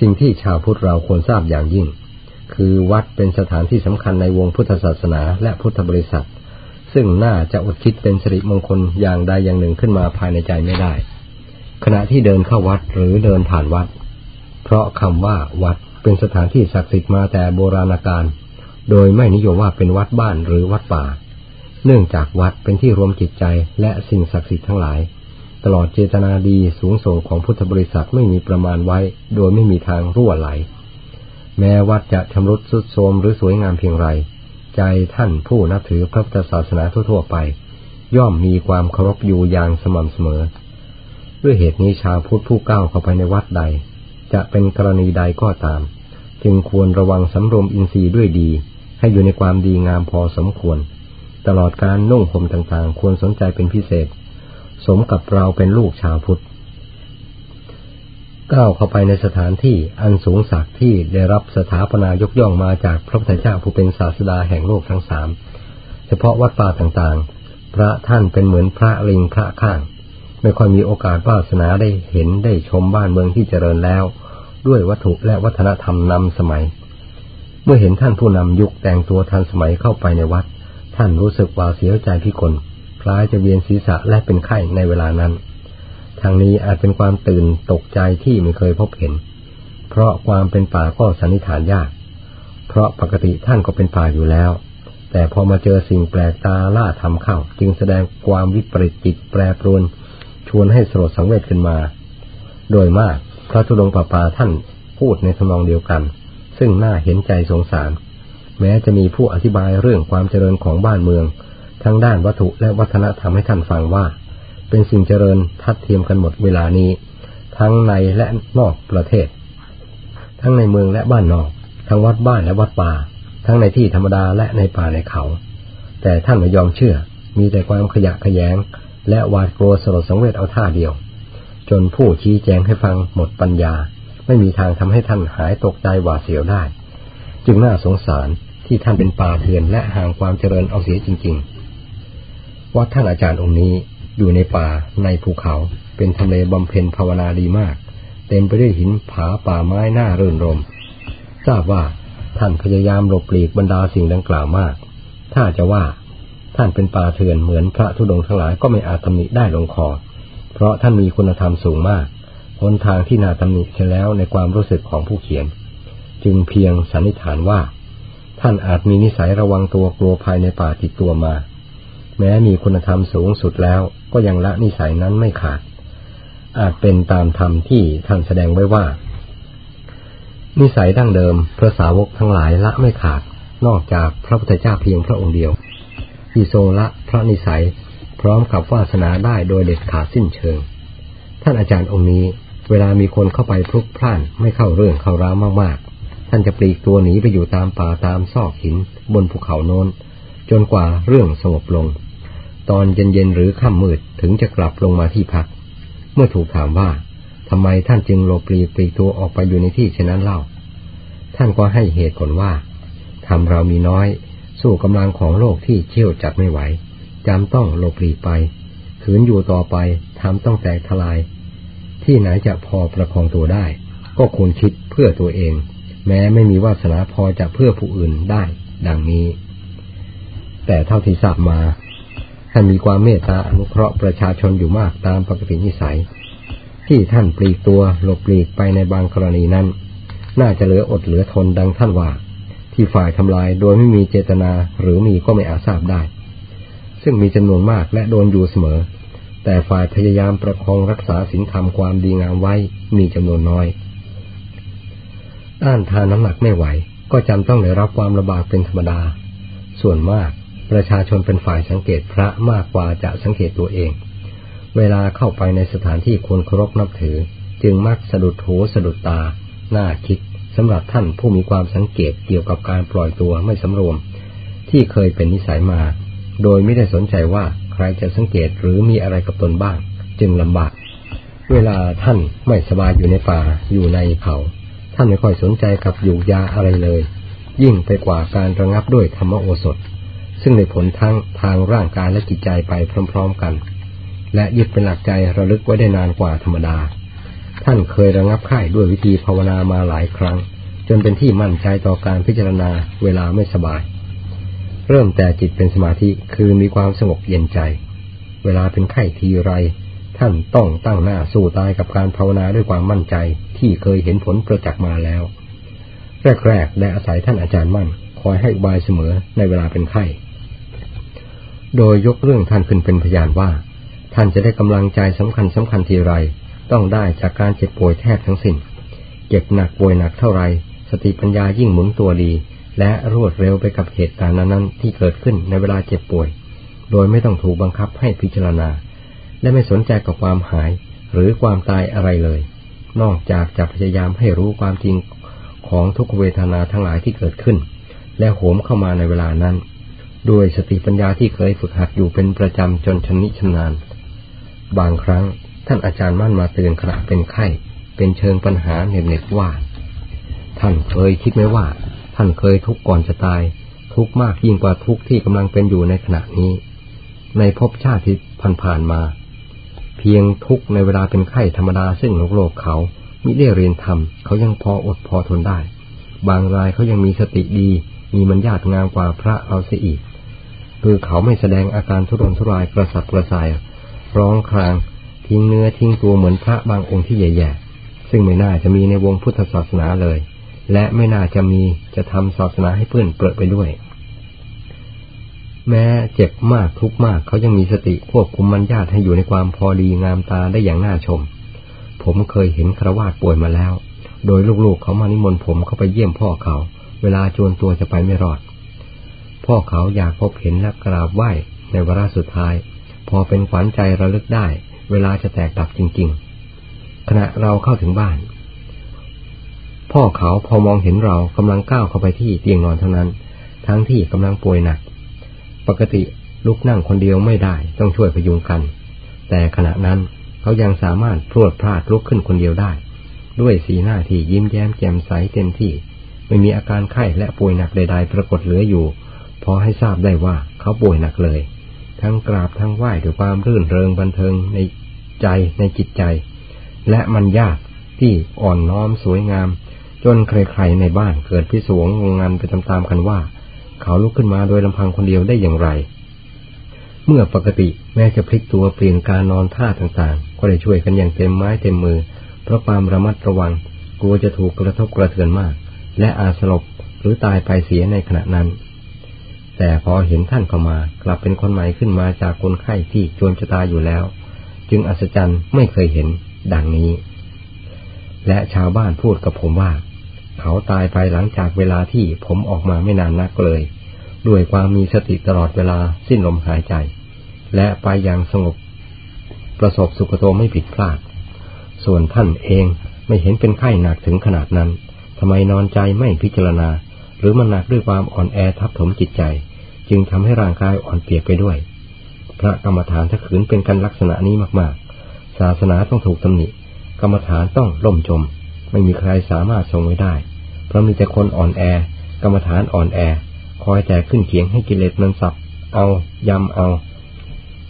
สิ่งที่ชาวพุทธเราควรทราบอย่างยิ่ง คือวัดเป็นสถานที่สำคัญในวงพุทธศาสนาและพุทธบริษัท ซึ่งน่าจะอดคิดเป็นสิริมงคลอย่างใดอย่างหนึ่งขึ้นมาภายในใจไม่ได้ ขณะที่เดินเข้าวัดหรือเดินผ่านวัด เพราะคำว่าวัดเป็นสถานที่ศักดิ์สิทธิ์มาแต่โบราณกาลโดยไม่นิยมว่าเป็นวัดบ้านหรือวัดป่า เนื่องจากวัดเป็นที่รวมจิตใจและสิ่งศักดิ์สิทธิ์ทั้งหลาย ตลอดเจตนาดีสูงส่งของพุทธบริษัทไม่มีประมาณไว้ โดยไม่มีทางรั่วไหล แม้วัดจะชำรุดสุดโทรมหรือสวยงามเพียงไร ใจท่านผู้นับถือพระพุทธศาสนาทั่วๆไป ย่อมมีความเคารพอยู่อย่างสม่ำเสมอ ด้วยเหตุนี้ชาวพุทธผู้ก้าวเข้าไปในวัดใด จะเป็นกรณีใดก็ตาม จึงควรระวังสำรวมอินทรีย์ด้วยดี ให้อยู่ในความดีงามพอสมควร ตลอดการนุ่งห่มต่างๆ ควรสนใจเป็นพิเศษ สมกับเราเป็นลูกชาวพุทธ ก้าวเข้าไปในสถานที่อันสูงสักที่ได้รับสถาปนายกย่องมาจากพระพุทธเจ้าผู้เป็นศาสดาแห่งโลกทั้งสามเฉพาะวัดป่าต่างๆ พระท่านเป็นเหมือนพระลิงพระข้าง ไม่ค่อยมีโอกาสวาสนาได้เห็นได้ชมบ้านเมืองที่เจริญแล้ว ด้วยวัตถุและวัฒนธรรมนำสมัย เมื่อเห็นท่านผู้นำยุคแต่งตัวทันสมัยเข้าไปในวัด ท่านรู้สึกว่าเสียใจพิกลคล้ายจะเวียนศีรษะและเป็นไข้ในเวลานั้น ทางนี้อาจเป็นความตื่นตกใจที่ไม่เคยพบเห็น เพราะความเป็นป่าก็สันนิษฐานยาก เพราะปกติท่านก็เป็นป่าอยู่แล้ว แต่พอมาเจอสิ่งแปลกตาล่าทำเข้า จึงแสดงความวิปริตจิตแปรปรวน ชวนให้สลดสังเวชขึ้นมา โดยมากพระธุดงป่าป่าท่านพูดในทำนองเดียวกัน ซึ่งน่าเห็นใจสงสาร แม้จะมีผู้อธิบายเรื่องความเจริญของบ้านเมือง ทั้งด้านวัตถุและวัฒนธรรมให้ท่านฟังว่า เป็นสิ่งเจริญทัดเทียมกันหมดเวลานี้ ทั้งในและนอกประเทศ ทั้งในเมืองและบ้านนอก ทั้งวัดบ้านและวัดป่า ทั้งในที่ธรรมดาและในป่าในเขา แต่ท่านไม่ยอมเชื่อ มีแต่ความขยะขยง และหวาดกลัวสลดสังเวชเอาท่าเดียว จนผู้ชี้แจงให้ฟังหมดปัญญา ไม่มีทางทำให้ท่านหายตกใจหวาดเสียวได้ จึงน่าสงสารที่ท่านเป็นป่าเถื่อนและห่างความเจริญเอาเสียจริง ๆวัดท่านอาจารย์องค์นี้ อยู่ในป่าในภูเขา เป็นทำเลบำเพ็ญภาวนาดีมาก เต็มไปด้วยหินผาป่าไม้หน้าเรื่นรม ทราบว่าท่านพยายามหลบหลีกบรรดาสิ่งดังกล่าวมาก ถ้าจะว่าท่านเป็นป่าเถื่อนเหมือนพระธุดงค์ทั้งหลายก็ไม่อาจตำหนิได้ลงคอ เพราะท่านมีคุณธรรมสูงมากหนทางที่นาตำหนิเช่แล้วในความรู้สึกของผู้เขียน จึงเพียงสันนิษฐานว่า ท่านอาจมีนิสัยระวังตัวกลัวภายในป่าติดตัวมา แม้มีคุณธรรมสูงสุดแล้วก็ยังละนิสัยนั้นไม่ขาด อาจเป็นตามธรรมที่ท่านแสดงไว้ว่า นิสัยดั้งเดิมพระสาวกทั้งหลายละไม่ขาด นอกจากพระพุทธเจ้าเพียงพระองค์เดียว ที่ทรงละพระนิสัยพร้อมกับวาสนาได้โดยเด็ดขาดสิ้นเชิง ท่านอาจารย์องค์นี้ เวลามีคนเข้าไปพลุกพล่านไม่เข้าเรื่องเข้าร้าวมากๆ ท่านจะปลีกตัวหนีไปอยู่ตามป่าตามซอกหิน บนภูเขาโน้น จนกว่าเรื่องสงบลง ตอนเย็นๆหรือค่ำมืดถึงจะกลับลงมาที่พัก เมื่อถูกถามว่าทำไมท่านจึงหลบปลีกปลีกตัวออกไปอยู่ในที่เช่นนั้นเล่า ท่านก็ให้เหตุผลว่าทำเรามีน้อย สู้กำลังของโลกที่เชี่ยวจัดไม่ไหวจำต้องหลบปลีกไปขืนอยู่ต่อไปทำต้องแตกทลาย ที่ไหนจะพอประคองตัวได้ ก็ควรคิดเพื่อตัวเอง แม้ไม่มีวาสนาพอจะเพื่อผู้อื่นได้ ดังนี้ แต่เท่าที่ทราบมา ท่านมีความเมตตาอนุเคราะห์ประชาชนอยู่มากตามปกตินิสัย ที่ท่านปลีกตัวหลบปลีกไปในบางกรณีนั้น น่าจะเหลืออดเหลือทนดังท่านว่า ที่ฝ่ายทำลายโดยไม่มีเจตนาหรือมีก็ไม่อาจทราบได้ ซึ่งมีจำนวนมากและโดนอยู่เสมอ แต่ฝ่ายพยายามประคองรักษาศีลธรรมความดีงามไว้มีจำนวนน้อยต้านทานน้ำหนักไม่ไหว ก็จำต้องได้รับความลำบากเป็นธรรมดา ส่วนมาก ประชาชนเป็นฝ่ายสังเกตพระมากกว่าจะสังเกตตัวเอง เวลาเข้าไปในสถานที่ควรเคารพนับถือ จึงมักสะดุดหูสะดุดตา น่าคิดสำหรับท่านผู้มีความสังเกตเกี่ยวกับการปล่อยตัวไม่สำรวม ที่เคยเป็นนิสัยมา โดยไม่ได้สนใจว่าใครจะสังเกตหรือมีอะไรกับตนบ้าง จึงลำบาก เวลาท่านไม่สบายอยู่ในป่าอยู่ในเขา ท่านไม่ค่อยสนใจกับอยู่ยาอะไรเลย ยิ่งไปกว่าการระงับด้วยธรรมโอสถ ซึ่งในผลทั้งทางร่างกายและจิตใจไปพร้อมๆกัน และยึดเป็นหลักใจระลึกไว้ได้นานกว่าธรรมดา ท่านเคยระงับไข้ด้วยวิธีภาวนามาหลายครั้ง จนเป็นที่มั่นใจต่อการพิจารณาเวลาไม่สบาย เริ่มแต่จิตเป็นสมาธิคือมีความสงบเย็นใจ เวลาเป็นไข้ทีไร ท่านต้องตั้งหน้าสู้ตายกับการภาวนาด้วยความมั่นใจที่เคยเห็นผลประจักษ์มาแล้ว แรกๆและอาศัยท่านอาจารย์มั่นคอยให้อุบายเสมอในเวลาเป็นไข้ โดยยกเรื่องท่านขึ้นเป็นพยานว่า ท่านจะได้กำลังใจสำคัญสำคัญทีไร ต้องได้จากการเจ็บป่วยแทบทั้งสิ้น เจ็บหนักป่วยหนักเท่าไร สติปัญญายิ่งหมุนตัวดี และรวดเร็วไปกับเหตุการณ์นั้นๆที่เกิดขึ้นในเวลาเจ็บป่วย โดยไม่ต้องถูกบังคับให้พิจารณา และไม่สนใจกับความหายหรือความตายอะไรเลย นอกจากจะพยายามให้รู้ความจริงของทุกเวทนาทั้งหลายที่เกิดขึ้น และโหมเข้ามาในเวลานั้น ด้วยสติปัญญาที่เคยฝึกหัดอยู่เป็นประจำจนชนิชำนาญ บางครั้งท่านอาจารย์มั่นมาเตือนขณะเป็นไข้ เป็นเชิงปัญหาเน็บๆว่า ท่านเคยคิดไหมว่า ท่านเคยทุกข์ก่อนจะตาย ทุกข์มากยิ่งกว่าทุกข์ที่กำลังเป็นอยู่ในขณะนี้ ในภพชาติที่ผ่านๆมา เพียงทุกข์ในเวลาเป็นไข้ธรรมดาซึ่งโลกโลกเขามิได้เรียนธรรมเขายังพออดพอทนได้ บางรายเขายังมีสติดี มีมันญาตงามกว่าพระเราเสียอีก คือเขาไม่แสดงอาการทุรนทุรายกระสับกระส่าย ร้องคราง ทิ้งเนื้อทิ้งตัวเหมือนพระบางองค์ที่แย่ๆ ซึ่งไม่น่าจะมีในวงพุทธศาสนาเลย และไม่น่าจะมีจะทำศาสนาให้เพื่อนเปิดไปด้วย แม้เจ็บมากทุกมากเขายังมีสติควบคุมมันญาติให้อยู่ในความพอดีงามตาได้อย่างน่าชม ผมเคยเห็นครวาดป่วยมาแล้ว โดยลูกๆเขามานิมนต์ผมเข้าไปเยี่ยมพ่อเขา เวลาจวนตัวจะไปไม่รอด พ่อเขาอยากพบเห็นและกราบไหว้ในวาระสุดท้าย พอเป็นขวัญใจระลึกได้ เวลาจะแตกดับจริง ๆ ขณะเราเข้าถึงบ้าน พ่อเขาพอมองเห็นเรากำลังก้าวเข้าไปที่เตียงนอนเท่านั้น ทั้งที่กำลังป่วยหนัก ปกติลุกนั่งคนเดียวไม่ได้ต้องช่วยพยุงกัน แต่ขณะนั้นเขายังสามารถพรวดพลาดลุกขึ้นคนเดียวได้ ด้วยสีหน้าที่ยิ้มแย้มแจ่มใสเต็มที่ ไม่มีอาการไข้และป่วยหนักใดๆปรากฏเหลืออยู่ พอให้ทราบได้ว่าเขาป่วยหนักเลย ทั้งกราบทั้งไหว้ด้วยความรื่นเริงบันเทิงในใจในจิตใจ และมันยากที่อ่อนน้อมสวยงาม จนใครๆในบ้านเกิดพิศวงงงงันไปตามๆกันว่า เขาลุกขึ้นมาโดยลำพังคนเดียวได้อย่างไร เมื่อปกติแม้จะพลิกตัวเปลี่ยนการนอนท่าต่างๆ ก็ได้ช่วยกันอย่างเต็มไม้เต็มมือ เพราะความระมัดระวังกลัวจะถูกกระทบกระเทือนมาก และอาสลบหรือตายไปเสียในขณะนั้น แต่พอเห็นท่านเข้ามา กลับเป็นคนใหม่ขึ้นมาจากคนไข้ที่จวนจะตายอยู่แล้ว จึงอัศจรรย์ไม่เคยเห็นดังนี้ และชาวบ้านพูดกับผมว่า เขาตายไปหลังจากเวลาที่ผมออกมาไม่นานนักเลย ด้วยความมีสติตลอดเวลาสิ้นลมหายใจ และไปอย่างสงบ ประสบสุขโตไม่ผิดพลาด ส่วนท่านเองไม่เห็นเป็นไข้หนักถึงขนาดนั้นทำไมนอนใจไม่พิจารณา หรือมันหนักด้วยความอ่อนแอทับถมจิตใจ จึงทำให้ร่างกายอ่อนเปียกไปด้วย พระกรรมฐานถ้าขืนเป็นกันลักษณะนี้มากๆ ศาสนาต้องถูกตำหนิ กรรมฐานต้องล่มจม ไม่มีใครสามารถทรงไว้ได้ เพราะมีแต่คนอ่อนแอ กรรมฐานอ่อนแอ คอยแต่ขึ้นเขียงให้กิเลสมันสับ เอายำเอา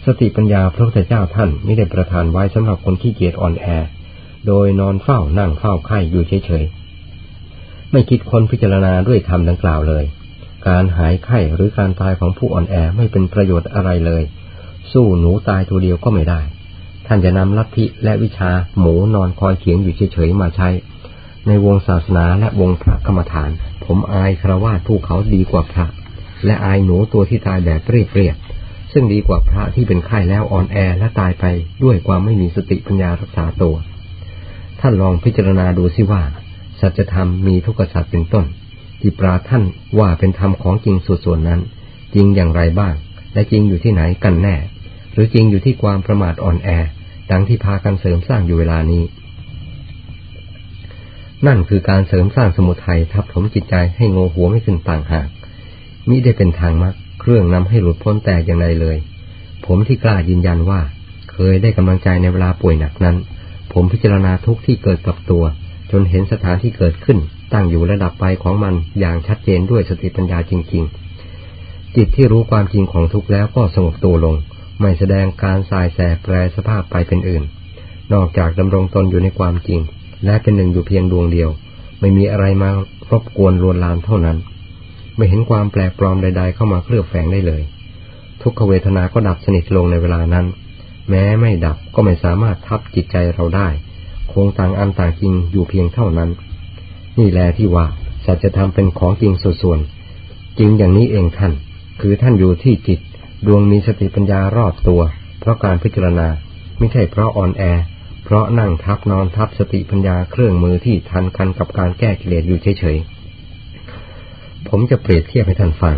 สติปัญญาพระพุทธเจ้าท่านไม่ได้ประทานไว้สำหรับคนที่เกียจอ่อนแอ โดยนอนเฝ้านั่งเฝ้าไข่อยู่เฉยๆ ไม่คิดคนพิจารณาด้วยธรรมดังกล่าวเลย การหายไข้หรือการตายของผู้อ่อนแอไม่เป็นประโยชน์อะไรเลย สู้หนูตายตัวเดียวก็ไม่ได้ ท่านจะนำลัทธิและวิชาหมูนอนคอยเขียงอยู่เฉยๆมาใช้ ในวงศาสนาและวงพระกรรมฐาน ผมอายครวาสผู้เขาดีกว่าพระ และอายหนูตัวที่ตายแบบเรียบๆซึ่งดีกว่าพระที่เป็นไข้แล้วอ่อนแอและตายไปด้วยความไม่มีสติปัญญารักษาตัว ท่านลองพิจารณาดูสิว่า สัจธรรมมีทุกขสัตว์เป็นต้น ที่ปราท่านว่าเป็นธรรมของจริงส่วนส่วนนั้น จริงอย่างไรบ้าง และจริงอยู่ที่ไหนกันแน่ หรือจริงอยู่ที่ความประมาทอ่อนแอ ดังที่พากันเสริมสร้างอยู่เวลานี้ นั่นคือการเสริมสร้างสมุทัยทับถมจิตใจให้งงหัวไม่ขึ้นต่างหากมิได้เป็นทางมรรคเครื่องนำให้หลุดพ้นแต่อย่างไรเลย ผมที่กล้ายืนยันว่า เคยได้กำลังใจในเวลาป่วยหนักนั้น ผมพิจารณาทุกที่เกิดกับตัว จนเห็นสถานที่เกิดขึ้น ตั้งอยู่ระดับไปของมันอย่างชัดเจนด้วยสติปัญญาจริง ๆ จิตที่รู้ความจริงของทุกแล้วก็สงบตัวลง ไม่แสดงการสายแสบแปรสภาพไปเป็นอื่น นอกจากดำรงตนอยู่ในความจริง และเป็นหนึ่งอยู่เพียงดวงเดียว ไม่มีอะไรมารบกวนลวนลามเท่านั้น ไม่เห็นความแปลกปลอมใด ๆ เข้ามาเคลือบแฝงได้เลย ทุกขเวทนาก็ดับสนิทลงในเวลานั้น แม้ไม่ดับก็ไม่สามารถทับจิตใจเราได้ คงต่างอันต่างจริงอยู่เพียงเท่านั้น นี่แหละที่ว่าสัจธรรมเป็นของจริงส่วน จริงอย่างนี้เองท่าน คือท่านอยู่ที่จิต ดวงมีสติปัญญารอบตัว เพราะการพิจารณาไม่ใช่เพราะอ่อนแอ เพราะนั่งทับนอนทับสติปัญญาเครื่องมือที่ทันกันกับการแก้กิเลสอยู่เฉยๆ ผมจะเปรียบเทียบให้ท่านฟัง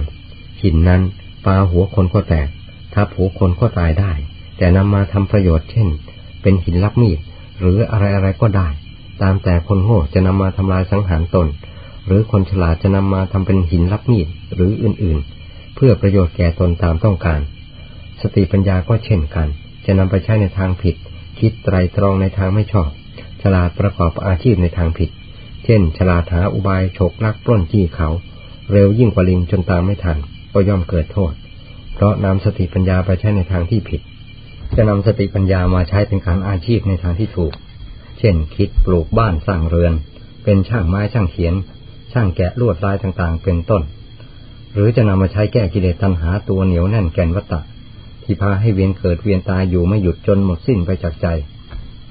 หินนั้นปาหัวคนก็แตก ทับหัวคนก็ตายได้ แต่นำมาทำประโยชน์เช่น เป็นหินลับมีดหรืออะไรๆก็ได้ ตามแต่คนโง่จะนำมาทำลายสังหารตน หรือคนฉลาดจะนำมาทำเป็นหินรับมีดหรืออื่นๆ เพื่อประโยชน์แก่ตนตามต้องการ สติปัญญาก็เช่นกัน จะนำไปใช้ในทางผิด คิดไตรตรองในทางไม่ชอบ ฉลาดประกอบอาชีพในทางผิด เช่น ฉลาดหาอุบายฉกลักปล้นจี้เขา เร็วยิ่งกว่าลิงจนตามไม่ทัน ก็ย่อมเกิดโทษ เพราะนำสติปัญญาไปใช้ในทางที่ผิด จะนำสติปัญญามาใช้เป็นการอาชีพในทางที่ถูก เช่นคิดปลูกบ้านสร้างเรือน เป็นช่างไม้ช่างเขียน ช่างแกะลวดลายต่างๆ เป็นต้น หรือจะนำมาใช้แก้กิเลสตัณหาตัวเหนียวแน่นแก่นวัตตะ ที่พาให้เวียนเกิดเวียนตายอยู่ไม่หยุดจนหมดสิ้นไปจากใจ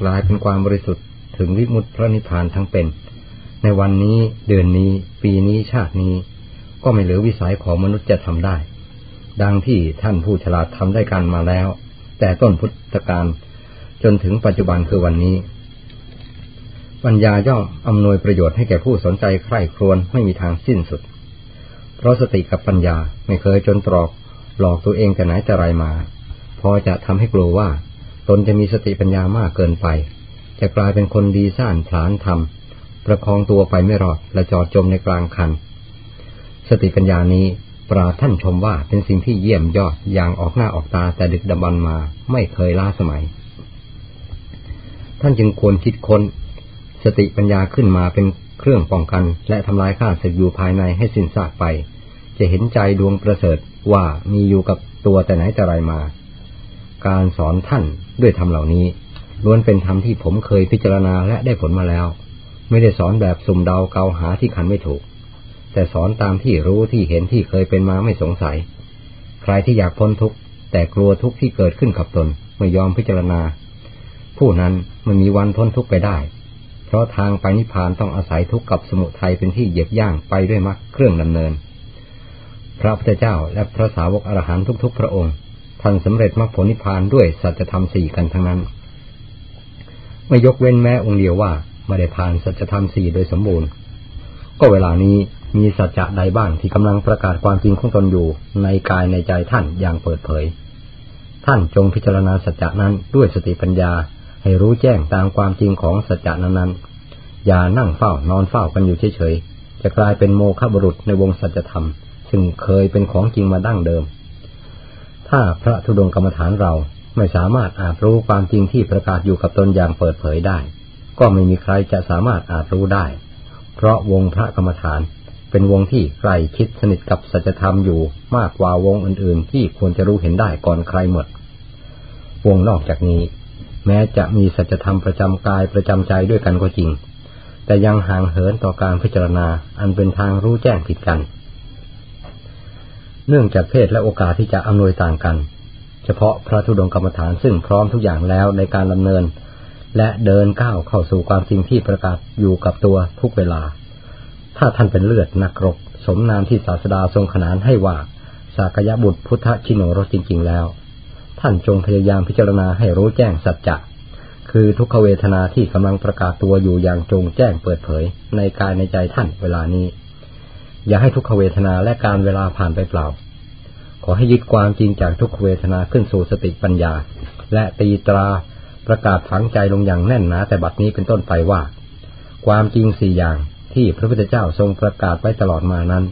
กลายเป็นความบริสุทธิ์ถึงวิมุตติพระนิพพานทั้งเป็น ในวันนี้เดือนนี้ ปีนี้ชาตินี้ ก็ไม่เหลือวิสัยของมนุษย์จะทำได้ ดังที่ท่านผู้ฉลาดทำได้กันมาแล้ว แต่ต้นพุทธกาลจนถึงปัจจุบันคือวันนี้ ปัญญาย่อมอำนวยประโยชน์ให้แก่ผู้สนใจใคร่ครวญไม่มีทางสิ้นสุด เพราะสติกับปัญญาไม่เคยจนตรอกหลอกตัวเองแต่ไหนแต่ไรมา พอจะทำให้กลัวว่า ตนจะมีสติปัญญามากเกินไป จะกลายเป็นคนดีซ่านผลานทำประคองตัวไปไม่รอดและจอดจมในกลางคัน สติปัญญานี้ปราท่านชมว่าเป็นสิ่งที่เยี่ยมยอดอย่างออกหน้าออกตาแต่ดึกดำบรรมาไม่เคยล้าสมัย ท่านจึงควรคิดคน้น สติปัญญาขึ้นมาเป็นเครื่องป้องกัน และทำลายข้าศึกอยู่ภายในให้สิ้นซากไป จะเห็นใจดวงประเสริฐว่ามีอยู่กับตัวแต่ไหนแต่ไรมา การสอนท่านด้วยธรรมเหล่านี้ล้วนเป็นธรรมที่ผมเคยพิจารณาและได้ผลมาแล้ว ไม่ได้สอนแบบสุ่มเดาเกาหาที่ขันไม่ถูก แต่สอนตามที่รู้ที่เห็นที่เคยเป็นมาไม่สงสัย ใครที่อยากพ้นทุกข์แต่กลัวทุกข์ที่เกิดขึ้นกับตนไม่ยอมพิจารณา ผู้นั้นมันมีวันพ้นทุกข์ไปได้ เพราะทางไปนิพพานต้องอาศัยทุกข์กับสมุทัยเป็นที่เหยียบย่างไปด้วยมรรคเครื่องดำเนิน พระพุทธเจ้าและพระสาวกอรหันทุกๆ พระองค์ท่านสำเร็จมรรคผลนิพพานด้วยสัจธรรมสี่กันทั้งนั้นไม่ยกเว้นแม้องค์เดียวว่าไม่ได้ผ่านสัจธรรมสี่โดยสมบูรณ์ ก็เวลานี้มีสัจจะใดบ้างที่กำลังประกาศความจริงของตนอยู่ในกายในใจท่านอย่างเปิดเผย ท่านจงพิจารณาสัจจะนั้นด้วยสติปัญญา ให้รู้แจ้งตามความจริงของสัจจะนั้นๆ อย่านั่งเฝ้านอนเฝ้ากันอยู่เฉยๆ จะกลายเป็นโมฆะบุรุษในวงสัจธรรม ซึ่งเคยเป็นของจริงมาดั้งเดิม ถ้าพระธุดงกรรมฐานเราไม่สามารถอาจรู้ความจริงที่ประกาศอยู่กับตนอย่างเปิดเผยได้ ก็ไม่มีใครจะสามารถอาจรู้ได้ เพราะวงพระกรรมฐาน เป็นวงที่ใกล้คิดสนิทกับสัจธรรมอยู่มากกว่าวงอื่นๆ ที่ควรจะรู้เห็นได้ก่อนใครหมด วงนอกจากนี้ แม้จะมีสัจธรรมประจำกายประจำใจด้วยกันก็จริง แต่ยังห่างเหินต่อการพิจารณาอันเป็นทางรู้แจ้งผิดกัน เนื่องจากเพศและโอกาสที่จะอำนวยต่างกัน เฉพาะพระธุดงกรรมฐานซึ่งพร้อมทุกอย่างแล้วในการดำเนิน และเดินก้าวเข้าสู่ความจริงที่ประกาศอยู่กับตัวทุกเวลา ถ้าท่านเป็นเลือดนักรบสมนามที่ศาสดาทรงขนานให้ว่าสากยบุตรพุทธชิโนรสจริง ๆ แล้ว ท่านจงพยายามพิจารณาให้รู้แจ้งสัจจะคือทุกขเวทนาที่กำลังประกาศตัวอยู่อย่างจงแจ้งเปิดเผย ในกายในใจท่านเวลานี้ อย่าให้ทุกขเวทนาและการเวลาผ่านไปเปล่า ขอให้ยึดความจริงจากทุกขเวทนาขึ้นสู่สติปัญญา และตีตราประกาศฝังใจลงอย่างแน่นหนาแต่บัดนี้เป็นต้นไปว่า ความจริงสี่อย่างที่พระพุทธเจ้าทรงประกาศไว้ตลอดมานั้น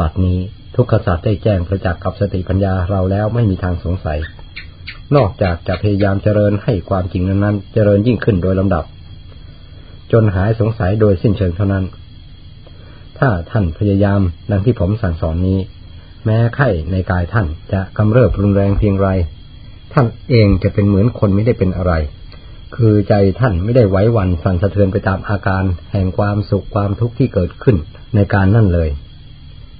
บัดนี้ทุกขศาสตว์ได้แจ้งประจักษ์กับสติปัญญาเราแล้วไม่มีทางสงสัย นอกจากจะพยายามเจริญให้ความจริงนั้นเจริญยิ่งขึ้นโดยลำดับ จนหายสงสัยโดยสิ้นเชิงเท่านั้น ถ้าท่านพยายามดังที่ผมสั่งสอนนี้ แม้ไข้ในกายท่านจะกำเริบรุนแรงเพียงไร ท่านเองจะเป็นเหมือนคนไม่ได้เป็นอะไร คือใจท่านไม่ได้ไว้วันสั่นสะเทือนไปตามอาการแห่งความสุขความทุกข์ที่เกิดขึ้นในการนั่นเลย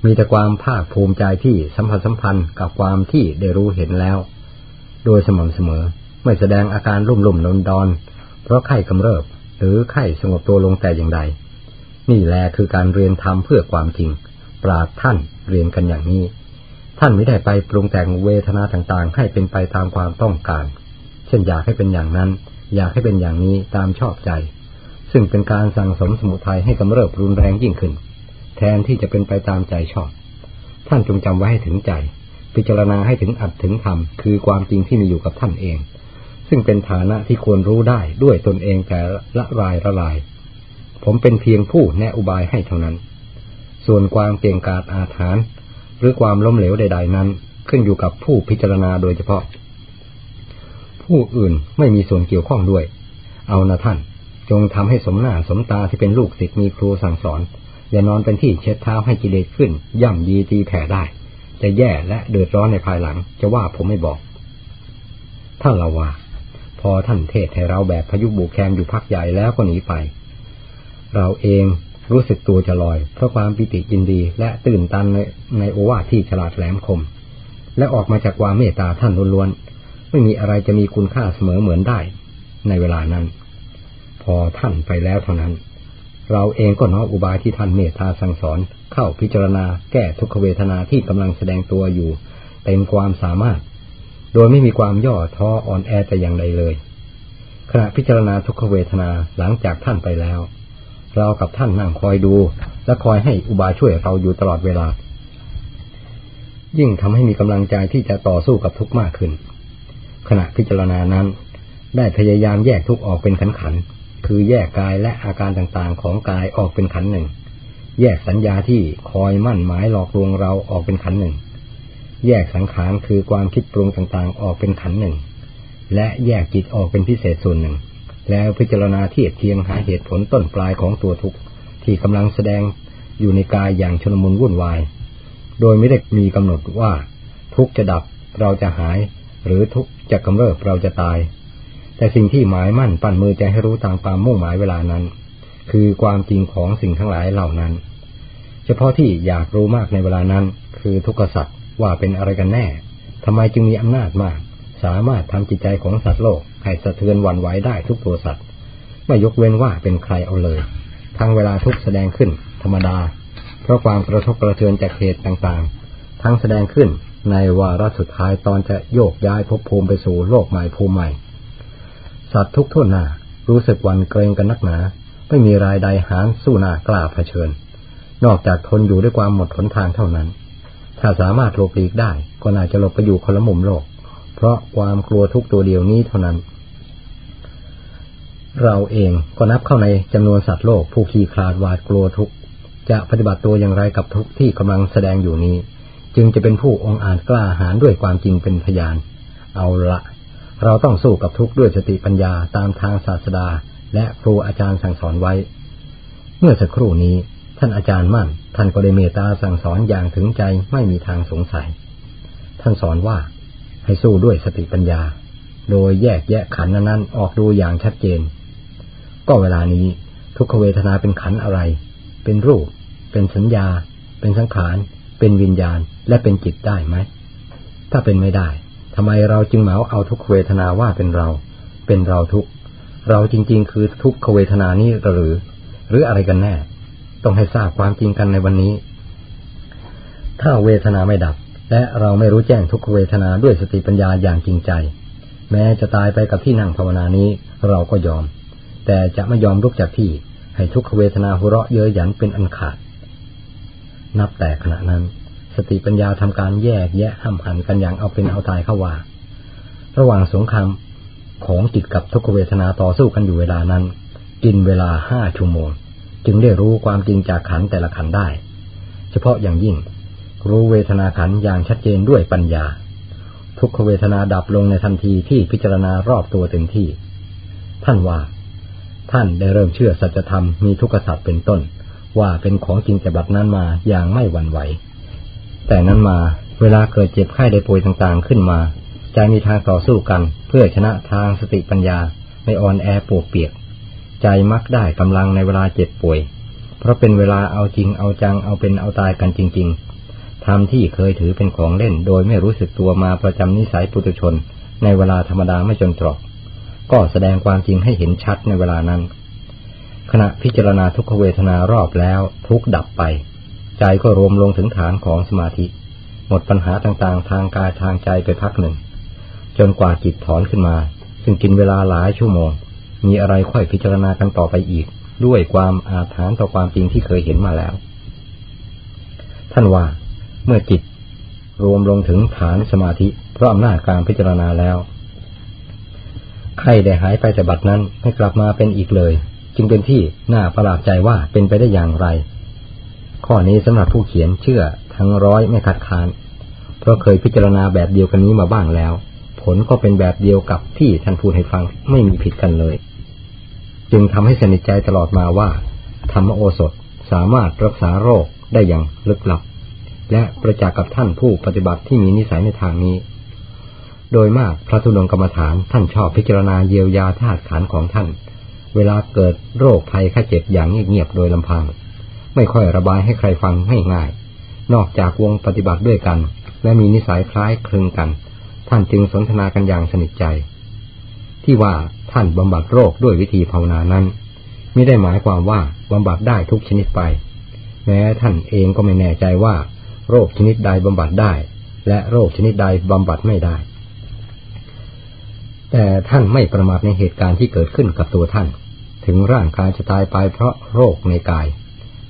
มีแต่ความภาคภูมิใจที่สัมพันธ์สัมพันธ์กับความที่ได้รู้เห็นแล้ว โดยสม่ำเสมอ ไม่แสดงอาการรุ่มรุ่มนอนดอนเพราะไข้กำเริบ หรือไข้สงบตัวลงแต่อย่างใด นี่แหละคือการเรียนทำเพื่อความจริง ปราดท่านเรียนกันอย่างนี้ ท่านไม่ได้ไปปรุงแต่งเวทนาต่างๆ ให้เป็นไปตามความต้องการ เช่นอยากให้เป็นอย่างนั้น อยากให้เป็นอย่างนี้ตามชอบใจ ซึ่งเป็นการสั่งสมสมุทัยให้กำเริบรุนแรงยิ่งขึ้น แทนที่จะเป็นไปตามใจชอบ ท่านจงจำไว้ให้ถึงใจ พิจารณาให้ถึงอัดถึงธรรมคือความจริงที่มีอยู่กับท่านเอง ซึ่งเป็นฐานะที่ควรรู้ได้ด้วยตนเองแต่ละรายละลาย ผมเป็นเพียงผู้แนะอุบายให้เท่านั้น ส่วนความเก่งกาจอาถรรพ์หรือความล้มเหลวใด ๆ นั้น ขึ้นอยู่กับผู้พิจารณาโดยเฉพาะ ผู้อื่นไม่มีส่วนเกี่ยวข้องด้วย เอานะท่าน จงทำให้สมหน้าสมตาที่เป็นลูกศิษย์มีครูสั่งสอน อย่านอนเป็นที่เช็ดเท้าให้กิเลสขึ้น ย่ำยีตีแผ่ได้ จะแย่และเดือดร้อนในภายหลัง จะว่าผมไม่บอก ถ้าเราว่า พอท่านเทศให้เราแบบพายุบุแคมอยู่พักใหญ่แล้วก็หนีไป เราเองรู้สึกตัวจะลอย เพราะความปิติยินดีและตื่นตันในในโอวาทที่ฉลาดแหลมคม และออกมาจากความเมตตาท่านล้วนๆไม่มีอะไรจะมีคุณค่าเสมอเหมือนได้ ในเวลานั้น พอท่านไปแล้วเท่านั้น เราเองก็น้อมอุบายที่ท่านเมตตาสั่งสอน เข้าพิจารณาแก้ทุกขเวทนาที่กำลังแสดงตัวอยู่เต็มความสามารถ โดยไม่มีความย่อท้ออ่อนแอแต่อย่างใดเลย ขณะพิจารณาทุกขเวทนาหลังจากท่านไปแล้ว เรากับท่านนั่งคอยดู และคอยให้อุบายช่วยเราอยู่ตลอดเวลา ยิ่งทำให้มีกำลังใจที่จะต่อสู้กับทุกข์มากขึ้น ขณะพิจารณานั้น ได้พยายามแยกทุกข์ออกเป็นขันขัน คือแยกกายและอาการต่างๆ ของกายออกเป็นขันหนึ่ง แยกสัญญาที่คอยมั่นหมายหลอกลวงเราออกเป็นขันหนึ่ง แยกสังขารคือความคิดปรุงต่างๆ ออกเป็นขันหนึ่ง และแยกจิตออกเป็นพิเศษส่วนหนึ่ง แล้วพิจารณาเทียบเทียงหาเหตุผลต้นปลายของตัวทุกข์ที่กำลังแสดงอยู่ในกายอย่างชนมุนวุ่นวาย โดยไม่ได้มีกำหนดว่า ทุกข์จะดับเราจะหาย หรือทุกข์จะกำเริบเราจะตาย แต่สิ่งที่หมายมั่นปั้นมือใจให้รู้ตามความมุ่งหมายเวลานั้น คือความจริงของสิ่งทั้งหลายเหล่านั้น เฉพาะที่อยากรู้มากในเวลานั้น คือทุกขสัตว์ว่าเป็นอะไรกันแน่ทำไมจึงมีอำนาจมาก สามารถทำจิตใจของสัตว์โลกให้สะเทือนหวั่นไหวได้ทุกตัวสัตว์ไม่ยกเว้นว่าเป็นใครเอาเลย ทั้งเวลาทุกแสดงขึ้น ธรรมดา เพราะความกระทบกระเทือนจากเหตุต่างๆ ทั้งแสดงขึ้นในวาระสุดท้ายตอนจะโยกย้ายภพภูมิไปสู่โลกใหม่ภูมิใหม่ สัตว์ทุกทุนหน้ารู้สึกวันเกรงกันนักหนา ไม่มีรายใดหานสู้หน้ากล้าเผชิญ นอกจากทนอยู่ด้วยความหมดหนทางเท่านั้น ถ้าสามารถหลบหลีกได้ ก็น่าจะหลบไปอยู่คนละมุมโลก เพราะความกลัวทุกตัวเดียวนี้เท่านั้น เราเองก็นับเข้าในจำนวนสัตว์โลก ผู้ขี้คลาดหวาดกลัวทุกจะปฏิบัติตัวอย่างไรกับทุกที่กำลังแสดงอยู่นี้ จึงจะเป็นผู้องอาจกล้าหาญด้วยความจริงเป็นพยาน เอาละ เราต้องสู้กับทุกข์ด้วยสติปัญญาตามทางศาสดา และครูอาจารย์สั่งสอนไว้ เมื่อสักครู่นี้ท่านอาจารย์มั่น ท่านก็ได้เมตตาสั่งสอนอย่างถึงใจไม่มีทางสงสัย ท่านสอนว่าให้สู้ด้วยสติปัญญา โดยแยกแยะขันนั้นออกดูอย่างชัดเจน ก็เวลานี้ทุกขเวทนาเป็นขันอะไร เป็นรูป เป็นสัญญา เป็นสังขาร เป็นวิญญาณ และเป็นจิตได้ไหม ถ้าเป็นไม่ได้ ทำไมเราจึงเหมาเอาทุกขเวทนาว่าเป็นเรา เป็นเราทุกเราจริง ๆ คือทุกขเวทนานี้หรือ หรืออะไรกันแน่ ต้องให้ทราบความจริงกันในวันนี้ ถ้าเวทนาไม่ดับ และเราไม่รู้แจ้งทุกขเวทนาด้วยสติปัญญาอย่างจริงใจ แม้จะตายไปกับที่นั่งภาวนานี้เราก็ยอม แต่จะไม่ยอมลุกจากที่ให้ทุกขเวทนาหัวเราะเย้ยหยันเป็นอันขาด นับแต่ขณะนั้น สติปัญญาทำการแยกแยะห้ามหันกันอย่างเอาเป็นเอาตายเข้าว่า ระหว่างสงครามของจิตกับทุกขเวทนาต่อสู้กันอยู่เวลานั้น กินเวลาห้าชั่วโมง จึงได้รู้ความจริงจากขันแต่ละขันได้ เฉพาะอย่างยิ่ง รู้เวทนาขันอย่างชัดเจนด้วยปัญญา ทุกขเวทนาดับลงในทันทีที่พิจารณารอบตัวเต็มที่ ท่านว่า ท่านได้เริ่มเชื่อสัจธรรมมีทุกขสัตว์เป็นต้น ว่าเป็นของจริงแต่บัดนั้นมาอย่างไม่หวั่นไหว แต่นั้นมาเวลาเกิดเจ็บไข้ได้ป่วยต่างๆขึ้นมา ใจมีทางต่อสู้กัน เพื่อชนะทางสติปัญญาไม่อ่อนแอปวกเปียก ใจมักได้กำลังในเวลาเจ็บป่วย เพราะเป็นเวลาเอาจริงเอาจังเอาเป็นเอาตายกันจริง ๆทำที่เคยถือเป็นของเล่น โดยไม่รู้สึกตัวมาประจำนิสัยปุถุชน ในเวลาธรรมดาไม่จนตรอก ก็แสดงความจริงให้เห็นชัดในเวลานั้น ขณะพิจารณาทุกขเวทนารอบแล้วทุกดับไป ใจก็รวมลงถึงฐานของสมาธิ หมดปัญหาต่างๆ ทางกายทางใจไปพักหนึ่ง จนกว่าจิตถอนขึ้นมา ซึ่งกินเวลาหลายชั่วโมง มีอะไรค่อยพิจารณากันต่อไปอีก ด้วยความอาถรรพ์ต่อความจริงที่เคยเห็นมาแล้ว ท่านว่าเมื่อจิตรวมลงถึงฐานสมาธิ เพราะอำนาจการพิจารณาแล้วไข้ได้หายไปแต่บัดนั้นไม่กลับมาเป็นอีกเลย จึงเป็นที่น่าประหลาดใจว่าเป็นไปได้อย่างไร ข้อนี้สำหรับผู้เขียนเชื่อทั้งร้อยไม่ขัดขาน เพราะเคยพิจารณาแบบเดียวกันนี้มาบ้างแล้ว ผลก็เป็นแบบเดียวกับที่ท่านพูดให้ฟังไม่มีผิดกันเลย จึงทำให้สนิทใจตลอดมาว่า ธรรมโอสถสามารถรักษาโรคได้อย่างลึกลับ และประจักษ์กับท่านผู้ปฏิบัติที่มีนิสัยในทางนี้ โดยมากพระธุดงกรรมฐานท่านชอบพิจารณาเยียวยาธาตุขันของท่าน เวลาเกิดโรคภัยไข้เจ็บอย่างเงียบๆโดยลำพัง ไม่ค่อยระบายให้ใครฟังง่ายๆนอกจากวงปฏิบัติด้วยกัน และมีนิสัยคล้ายคลึงกัน ท่านจึงสนทนากันอย่างสนิทใจ ที่ว่าท่านบำบัดโรคด้วยวิธีภาวนานั้นไม่ได้หมายความว่าบำบัดได้ทุกชนิดไป แม้ท่านเองก็ไม่แน่ใจว่า โรคชนิดใดบำบัดได้ และโรคชนิดใดบำบัดไม่ได้ แต่ท่านไม่ประมาทในเหตุการณ์ที่เกิดขึ้นกับตัวท่าน ถึงร่างกายจะตายไปเพราะโรคในกาย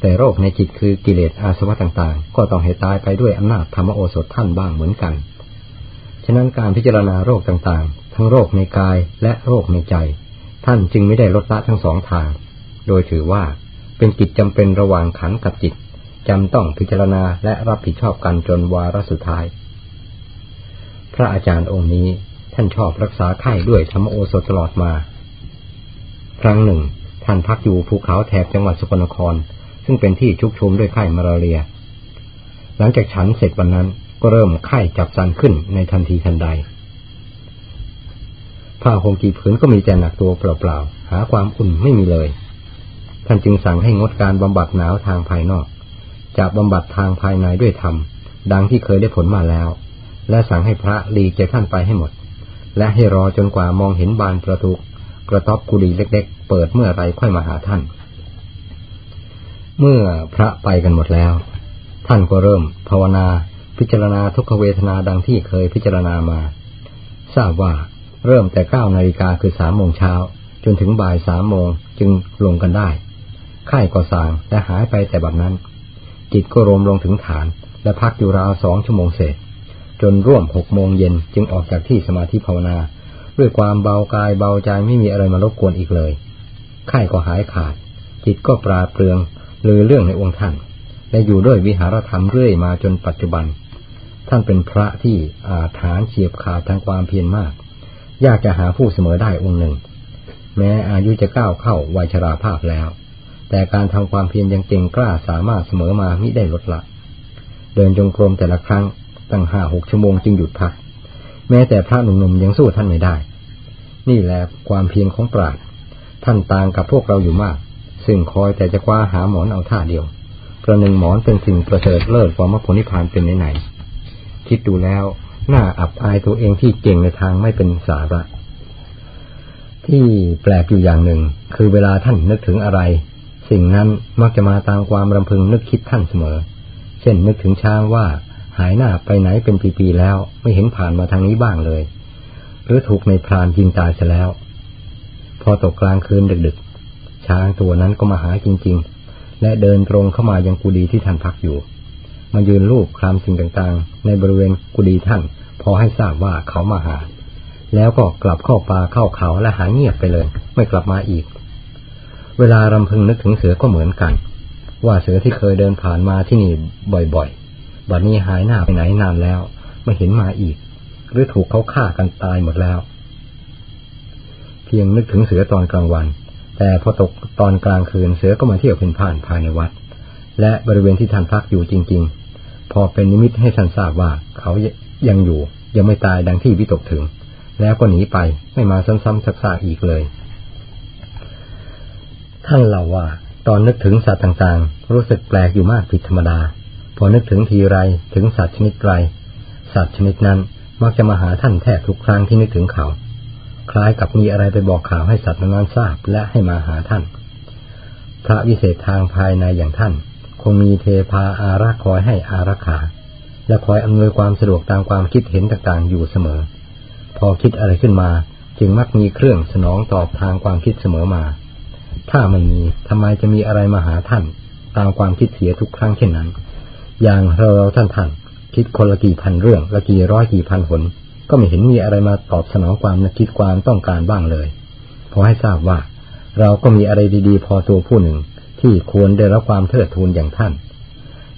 แต่โรคในจิตคือกิเลสอาสวะต่างๆ ก็ต้องให้ตายไปด้วยอำนาจธรรมโอสถท่านบ้างเหมือนกัน ฉะนั้นการพิจารณาโรคต่างๆ ทั้งโรคในกายและโรคในใจ ท่านจึงไม่ได้ลดละทั้งสองทาง โดยถือว่าเป็นกิจจำเป็นระหว่างขันกับจิตจำต้องพิจารณาและรับผิดชอบกันจนวาระสุดท้าย พระอาจารย์องค์นี้ท่านชอบรักษาไข้ด้วยธรรมโอสถตลอดมา ครั้งหนึ่ง ท่านพักอยู่ภูเขาแถบจังหวัดสกลนคร ซึ่งเป็นที่ชุกชุมด้วยไข้มาลาเรีย หลังจากฉันเสร็จวันนั้นก็เริ่มไข้จับสันขึ้นในทันทีทันใด ผ้าห่มกี่ผืนก็มีแต่หนักตัวเปล่าๆ หาความอุ่นไม่มีเลย ท่านจึงสั่งให้งดการบำบัดหนาวทางภายนอก จะบำบัดทางภายในด้วยธรรม ดังที่เคยได้ผลมาแล้ว และสั่งให้พระลีกจาท่านไปให้หมด และให้รอจนกว่ามองเห็นบานประตูกระต๊อบกุฏิเล็ก ๆ เปิดเมื่อไรค่อยมาหาท่าน เมื่อพระไปกันหมดแล้ว ท่านก็เริ่มภาวนาพิจารณาทุกขเวทนาดังที่เคยพิจารณามา ทราบว่าเริ่มแต่เก้านาฬิกาคือสามโมงเช้า จนถึงบ่ายสามโมงจึงลงกันได้ไข้ก็สางและหายไปแต่บัดนั้น จิตก็รวมลงถึงฐาน และพักอยู่ราวสองชั่วโมงเศษ จนร่วมหกโมงเย็นจึงออกจากที่สมาธิภาวนา ด้วยความเบากายเบาใจไม่มีอะไรมารบกวนอีกเลยไข้ก็หายขาด จิตก็ปราเปลือง ลือเรื่องในองค์ท่าน และอยู่ด้วยวิหารธรรมเรื่อยมาจนปัจจุบัน ท่านเป็นพระที่อาถานเฉียบขาดทางความเพียรมาก ยากจะหาผู้เสมอได้องค์หนึ่ง แม้อายุจะก้าวเข้าวัยชราภาพแล้ว แต่การทำความเพียรยังเก่งกล้าสามารถเสมอมามิได้ลดละ เดินจงกรมแต่ละครั้งตั้งห้าหกชั่วโมงจึงหยุดพัก แม้แต่พระหนุ่มๆยังสู้ท่านไม่ได้ นี่แหละความเพียรของปราดท่านต่างกับพวกเราอยู่มาก ซึ่งคอยแต่จะคว้าหาหมอนเอาท่าเดียว ประหนึ่งหมอนเป็นสิ่งประเสริฐเลิศกว่ามรรคผลนิพพานเป็นไหนๆคิดดูแล้วน่าอับอายตัวเองที่เก่งในทางไม่เป็นสาระ ที่แปลกอยู่อย่างหนึ่ง คือเวลาท่านนึกถึงอะไร สิ่งนั้นมักจะมาตามความรำพึงนึกคิดท่านเสมอ เช่นนึกถึงช้างว่าหายหน้าไปไหนเป็นปีๆแล้วไม่เห็นผ่านมาทางนี้บ้างเลย หรือถูกในพรานยิงตายซะแล้ว พอตกกลางคืนดึกๆ ช้างตัวนั้นก็มาหาจริง ๆ และเดินตรงเข้ามายังกุฏิที่ท่านพักอยู่ มายืนลูบคลำสิ่งต่างๆ ในบริเวณกุฏิท่าน พอให้ทราบว่าเขามาหา แล้วก็กลับเข้าป่าเข้าเขาและหายเงียบไปเลย ไม่กลับมาอีก เวลารำพึงนึกถึงเสือก็เหมือนกัน ว่าเสือที่เคยเดินผ่านมาที่นี่บ่อยๆ บัดนี้หายหน้าไปไหนนานแล้ว ไม่เห็นมาอีก หรือถูกเขาฆ่ากันตายหมดแล้ว เพียงนึกถึงเสือตอนกลางวัน แต่พอตกตอนกลางคืนเสือก็มาเที่ยวเพ่นผ่านภายในวัด และบริเวณที่ท่านพักอยู่จริง ๆ พอเป็นนิมิตให้ท่านทราบว่าเขายังอยู่ ยังไม่ตายดังที่วิตกถึง แล้วก็หนีไปไม่มาซ้ำๆซักๆอีกเลย ท่านเล่าว่า ตอนนึกถึงสัตว์ต่างๆ รู้สึกแปลกอยู่มากผิดธรรมดา พอนึกถึงทีไรถึงสัตว์ชนิดไรสัตว์ชนิดนั้นมักจะมาหาท่านแทบทุกครั้งที่นึกถึงเขา คล้ายกับมีอะไรไปบอกข่าวให้สัตว์นั้นทราบและให้มาหาท่าน พระวิเศษทางภายในอย่างท่าน คงมีเทพาอารักคอยให้อารักขา และคอยอำนวยความสะดวกตามความคิดเห็นต่างๆ อยู่เสมอ พอคิดอะไรขึ้นมาจึงมักมีเครื่องสนองตอบทางความคิดเสมอมา ถ้าไม่มีทำไมจะมีอะไรมาหาท่าน ตามความคิดเสียทุกครั้งเช่นนั้น อย่างเราเราท่านท่านคิดคนละกี่พันเรื่องละกี่ร้อยกี่พันหน ก็ไม่เห็นมีอะไรมาตอบสนองความนึกคิดความต้องการบ้างเลยพอให้ทราบว่า เราก็มีอะไรดีๆ พอตัวผู้หนึ่ง ที่ควรได้รับความเทิดทูนอย่างท่าน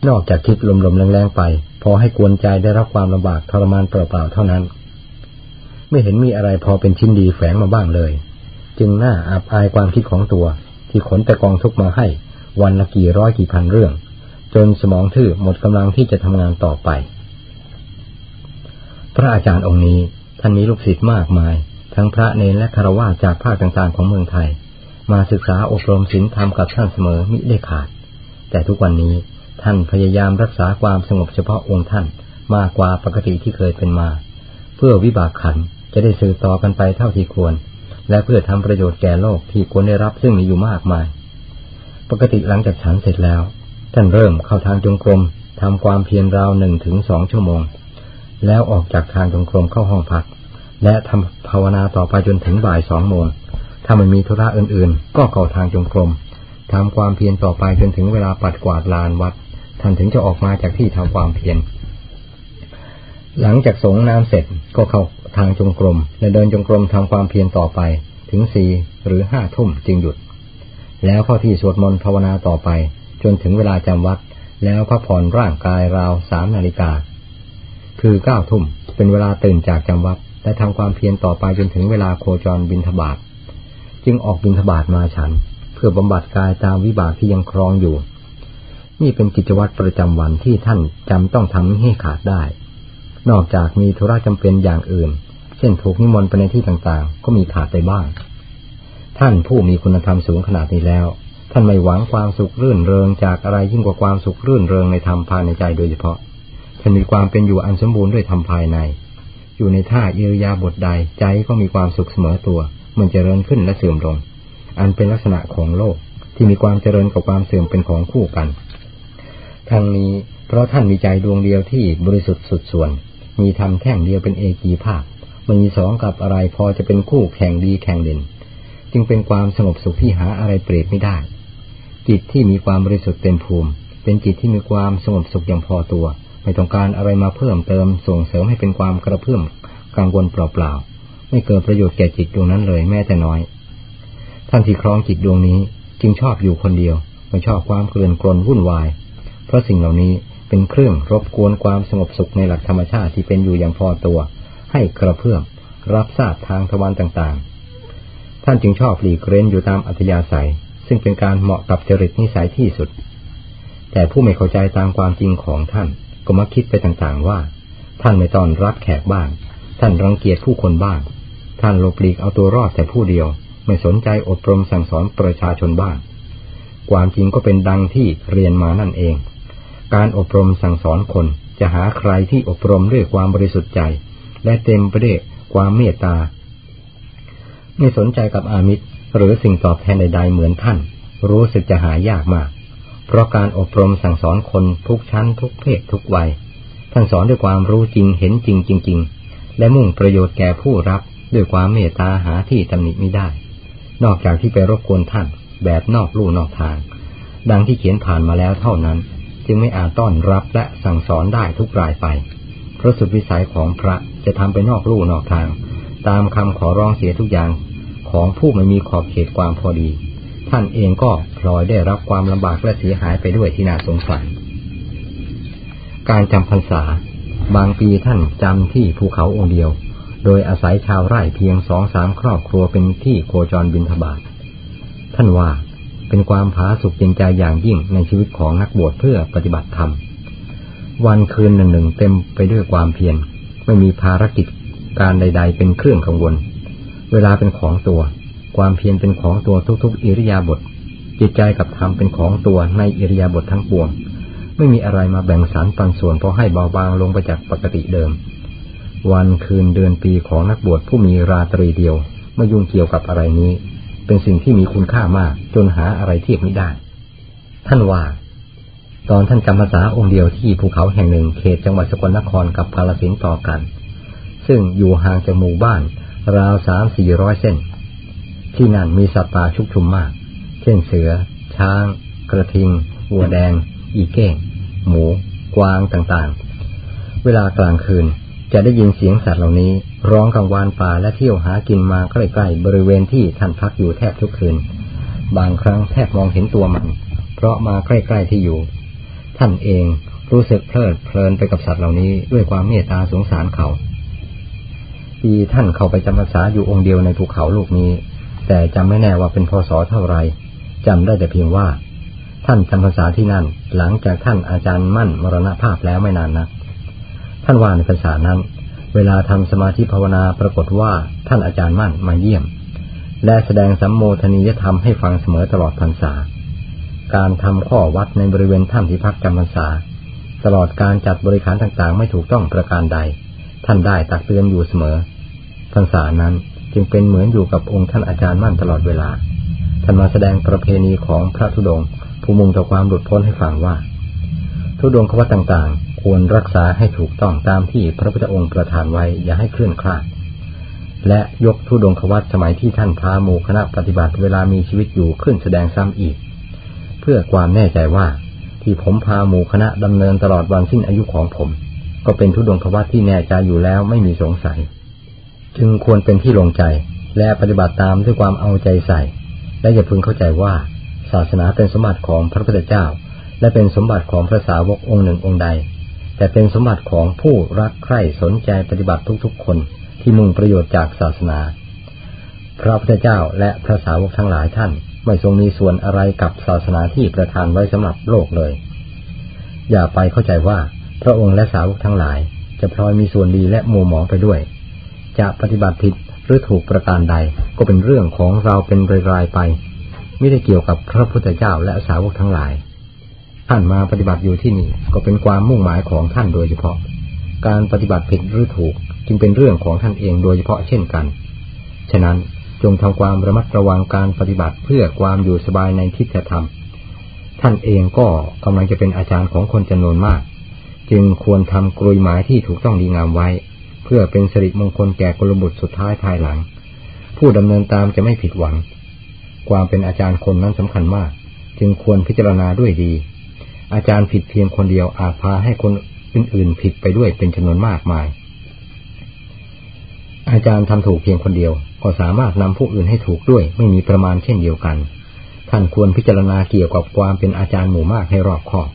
นอกจากคิดลมๆแรงๆไป พอให้กวนใจได้รับความลำบากทรมานเปล่าๆเท่านั้น ไม่เห็นมีอะไรพอเป็นชิ้นดีแฝงมาบ้างเลย จึงน่าอับอายความคิดของตัว ที่ขนแต่กองทุกมาให้ วันละกี่ร้อยกี่พันเรื่อง จนสมองทื่อหมดกำลังที่จะทำงานต่อไป พระอาจารย์องค์นี้ท่านมีลูกศิษย์มากมาย ทั้งพระเนรและคารวะจากภาคต่างๆของเมืองไทย มาศึกษาอบรมศีลธรรมกับท่านเสมอมิได้ขาด แต่ทุกวันนี้ท่านพยายามรักษาความสงบเฉพาะองค์ท่านมากกว่าปกติที่เคยเป็นมา เพื่อวิบากขันจะได้สืบต่อกันไปเท่าที่ควร และเพื่อทำประโยชน์แก่โลกที่ควรได้รับซึ่งมีอยู่มากมาย ปกติหลังจากฉันเสร็จแล้ว ท่านเริ่มเข้าทางจงกรมทำความเพียรราวหนึ่งถึงสองชั่วโมง แล้วออกจากทางจงกรมเข้าห้องพัก และทำภาวนาต่อไปจนถึงบ่ายสองโมง ถ้ามันมีธุระอื่นๆ ก็เข้าทางจงกรมทำความเพียรต่อไปจนถึงเวลาปัดกวาดลานวัด ท่านถึงจะออกมาจากที่ทำความเพียร หลังจากสงน้ำเสร็จก็เข้าทางจงกรมและเดินจงกรมทำความเพียรต่อไป ถึงสี่หรือห้าทุ่มจึงหยุด แล้วเข้าที่สวดมนต์ภาวนาต่อไป จนถึงเวลาจำวัด แล้วพักผ่อนร่างกายราวสามนาฬิกา คือเก้าทุ่มเป็นเวลาตื่นจากจำวัดและทำความเพียรต่อไปจนถึงเวลาโคจรบินทบาทจึงออกบินทบาทมาฉัน เพื่อบำบัดกายตามวิบากที่ยังครองอยู่ นี่เป็นกิจวัตรประจำวันที่ท่านจำต้องทำให้ขาดได้ นอกจากมีธุระจำเป็นอย่างอื่น เช่นถูกนิมนต์ไปในที่ต่างๆ ก็มีขาดไปบ้าง ท่านผู้มีคุณธรรมสูงขนาดนี้แล้ว ท่านไม่หวังความสุขรื่นเริงจากอะไรยิ่งกว่าความสุขรื่นเริงในธรรมภายในใจโดยเฉพาะ ท่านมีความเป็นอยู่อันสมบูรณ์ด้วยธรรมภายใน อยู่ในท่าเอียยาบทใดใจก็มีความสุขเสมอตัว มันจเจริญขึ้นและเสื่อมลง อันเป็นลักษณะของโลกที่มีความเจริญกับความเสื่อมเป็นของคู่กัน ทั้งนี้เพราะท่านมีใจดวงเดียวที่บริสุทธิ์สุดส่วน มีทำแข่งเดียวเป็นเอกีภาพมันมีสองกับอะไรพอจะเป็นคู่แข่งดีแข่งเด่น จึงเป็นความสงบสุขที่หาอะไรเปรียบไม่ได้ จิตที่มีความบริสุทธิ์เต็มภูมิ เป็นจิตที่มีความสงบสุขอย่างพอตัว ไม่ต้องการอะไรมาเพิ่มเติมส่งเสริมให้เป็นความกระเพื่อมกังวลเปล่าๆ ไม่เกิดประโยชน์แก่จิตดวงนั้นเลยแม้แต่น้อย ท่านที่ครองจิตดวงนี้จึงชอบอยู่คนเดียวไม่ชอบความเกลื่อนกลนวุ่นวาย เพราะสิ่งเหล่านี้เป็นเครื่องรบกวนความสงบสุขในหลักธรรมชาติที่เป็นอยู่อย่างพอตัว ให้กระเพื่อมรับทราบทางทวารต่างๆ ท่านจึงชอบหลีกเร้นอยู่ตามอัธยาศัย ซึ่งเป็นการเหมาะกับจริตนิสัยที่สุด แต่ผู้ไม่เข้าใจตามความจริงของท่าน ก็มักคิดไปต่างๆว่า ท่านไม่ตอนรับแขกบ้าง ท่านรังเกียจผู้คนบ้าง ท่านหลบหลีกเอาตัวรอดแต่ผู้เดียว ไม่สนใจอบรมสั่งสอนประชาชนบ้าง ความจริงก็เป็นดังที่เรียนมานั่นเอง การอบรมสั่งสอนคนจะหาใครที่อบรมด้วยความบริสุทธิ์ใจ และเต็มไปด้วยความเมตตา ไม่สนใจกับอามิตรหรือสิ่งตอบแทนใดๆเหมือนท่าน รู้สึกจะหายากมาก เพราะการอบรมสั่งสอนคนทุกชั้นทุกเพศทุกวัย ท่านสอนด้วยความรู้จริงเห็นจริงจริง ๆ และมุ่งประโยชน์แก่ผู้รับด้วยความเมตตาหาที่ตำหนิไม่ได้ นอกจากที่ไปรบกวนท่าน แบบนอกลู่นอกทาง ดังที่เขียนผ่านมาแล้วเท่านั้น จึงไม่อาจต้อนรับและสั่งสอนได้ทุกรายไป เพราะสุดวิสัยของพระจะทำไปนอกลู่นอกทาง ตามคำขอร้องเสียทุกอย่างของผู้ไม่มีขอบเขตความพอดี ท่านเองก็พลอยได้รับความลำบากและเสียหายไปด้วยที่น่าสงสาร การจำพรรษา บางปีท่านจำที่ภูเขาองค์เดียว โดยอาศัยชาวไร่เพียงสองสามครอบครัวเป็นที่โคจรบินทบาทท่านว่าเป็นความผาสุกเย็นใจอย่างยิ่งในชีวิตของนักบวชเพื่อปฏิบัติธรรม วันคืนหนึ่งหนึ่งเต็มไปด้วยความเพียรไม่มีภารกิจการใด ๆ เป็นเครื่องกังวล เวลาเป็นของตัว ความเพียรเป็นของตัวทุกๆ อิริยาบถจิตใจกับธรรมเป็นของตัวในอิริยาบถททั้งปวง ไม่มีอะไรมาแบ่งสารปันส่วนพอให้เบาบางลงไปจากปกติเดิม วันคืนเดือนปีของนักบวชผู้มีราตรีเดียวไม่ยุ่งเกี่ยวกับอะไรนี้ เป็นสิ่งที่มีคุณค่ามาก จนหาอะไรเทียบไม่ได้ ท่านว่า ตอนท่านจำภาษาองค์เดียวที่ภูเขาแห่งหนึ่งเขตจังหวัดสกลนครกับพาลสินต่อกัน ซึ่งอยู่ห่างจากหมู่บ้าน ราวสามสี่ร้อยเส้น ที่นั่นมีสัตว์ป่าชุกชุมมาก เช่นเสือ ช้าง กระทิงวัวแดง อีเก้ง หมู กวางต่างๆ เวลากลางคืนจะได้ยินเสียงสัตว์เหล่านี้ ร้องกังวานป่าและเที่ยวหากินมาใกล้ๆบริเวณที่ท่านพักอยู่แทบทุกคืน บางครั้งแทบมองเห็นตัวมัน เพราะมาใกล้ๆที่อยู่ ท่านเองรู้สึกเพลิดเพลินไปกับสัตว์เหล่านี้ด้วยความเมตตาสงสารเขาปีท่านเข้าไปจำพรรษาอยู่องค์เดียวในภูเขาลูกนี้ แต่จำไม่แน่ว่าเป็นพศเท่าไรจำได้แต่เพียงว่า ท่านจำพรรษาที่นั่น หลังจากท่านอาจารย์มั่นมรณภาพแล้วไม่นานนัก ท่านว่าในพรรษานั้น เวลาทำสมาธิภาวนาปรากฏว่าท่านอาจารย์มั่นมาเยี่ยม และแสดงสัมโมทนียธรรมให้ฟังเสมอตลอดพรรษา การทำข้อวัดในบริเวณถ้ำที่พักจำพรรษา ตลอดการจัดบริการต่างๆ ไม่ถูกต้องประการใด ท่านได้ตักเตือนอยู่เสมอพรรษานั้น จึงเป็นเหมือนอยู่กับองค์ท่านอาจารย์มั่นตลอดเวลา ท่านมาแสดงประเพณีของพระธุดงค์ผู้มุ่งต่อความหลุดพ้นให้ฟังว่า ธุดงควัตต่างๆ ควรรักษาให้ถูกต้องตามที่พระพุทธองค์ประทานไว้อย่าให้เคลื่อนคลาด และยกธุดงควัตสมัยที่ท่านพาหมู่คณะปฏิบัติเวลามีชีวิตอยู่ขึ้นแสดงซ้ำอีก เพื่อความแน่ใจว่าที่ผมพาหมู่คณะดำเนินตลอดวันสิ้นอายุของผม ก็เป็นทุดงควัตที่แน่ใจอยู่แล้วไม่มีสงสัย จึงควรเป็นที่ลงใจ และปฏิบัติตามด้วยความเอาใจใส่ และอย่าพึงเข้าใจว่า ศาสนาเป็นสมบัติของพระพุทธเจ้า และเป็นสมบัติของพระสาวกองค์หนึ่งองค์ใด แต่เป็นสมบัติของผู้รักใคร่สนใจปฏิบัติทุกๆ คนที่มุ่งประโยชน์จากศาสนา พระพุทธเจ้าและพระสาวกทั้งหลายท่าน ไม่ทรงมีส่วนอะไรกับศาสนาที่ประทานไว้สำหรับโลกเลย อย่าไปเข้าใจว่าพระองค์และสาวกทั้งหลาย จะพลอยมีส่วนดีและมัวหมองไปด้วย จะปฏิบัติผิดหรือถูกประการใด ก็เป็นเรื่องของเราเป็นรายๆไป ไม่ได้เกี่ยวกับพระพุทธเจ้าและสาวกทั้งหลาย ท่านมาปฏิบัติอยู่ที่นี่ก็เป็นความมุ่งหมายของท่านโดยเฉพาะ การปฏิบัติผิดหรือถูกจึงเป็นเรื่องของท่านเองโดยเฉพาะเช่นกัน ฉะนั้นจงทำความระมัดระวังการปฏิบัติเพื่อความอยู่สบายในทิฏฐธรรม ท่านเองก็กำลังจะเป็นอาจารย์ของคนจำนวนมาก จึงควรทำกรุยหมายที่ถูกต้องดีงามไว้ เพื่อเป็นสิริมงคลแก่กุลบุตรสุดท้ายภายหลัง ผู้ดำเนินตามจะไม่ผิดหวัง ความเป็นอาจารย์คนนั้นสำคัญมาก จึงควรพิจารณาด้วยดี อาจารย์ผิดเพียงคนเดียวอาจพาให้คนอื่นๆ ผิดไปด้วยเป็นจำนวนมากมาย อาจารย์ทำถูกเพียงคนเดียว ก็สามารถนำผู้อื่นให้ถูกด้วยไม่มีประมาณเช่นเดียวกัน ท่านควรพิจารณาเกี่ยวกับความเป็นอาจารย์หมู่มากให้รอบคอบ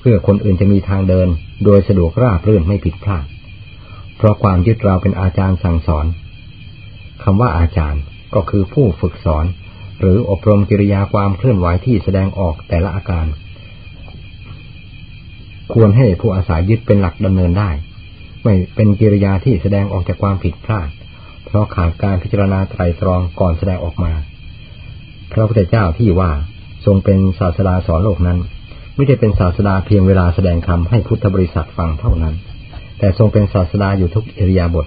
เพื่อคนอื่นจะมีทางเดิน โดยสะดวกราบรื่นไม่ผิดพลาด เพราะความยึดเราเป็นอาจารย์สั่งสอนคำว่าอาจารย์ก็คือผู้ฝึกสอน หรืออบรมกิริยาความเคลื่อนไหวที่แสดงออกแต่ละอาการ ควรให้ผู้อาศัยยึดเป็นหลักดำเนินได้ ไม่เป็นกิริยาที่แสดงออกจากความผิดพลาด เพราะขาดการพิจารณาไตรตรองก่อนแสดงออกมา พระพุทธเจ้าที่ว่าทรงเป็นศาสดาสอนโลกนั้น ไม่ได้เป็นศาสดาเพียงเวลาแสดงธรรมให้พุทธบริษัทฟังเท่านั้น แต่ทรงเป็นศาสดาอยู่ทุกอิริยาบถ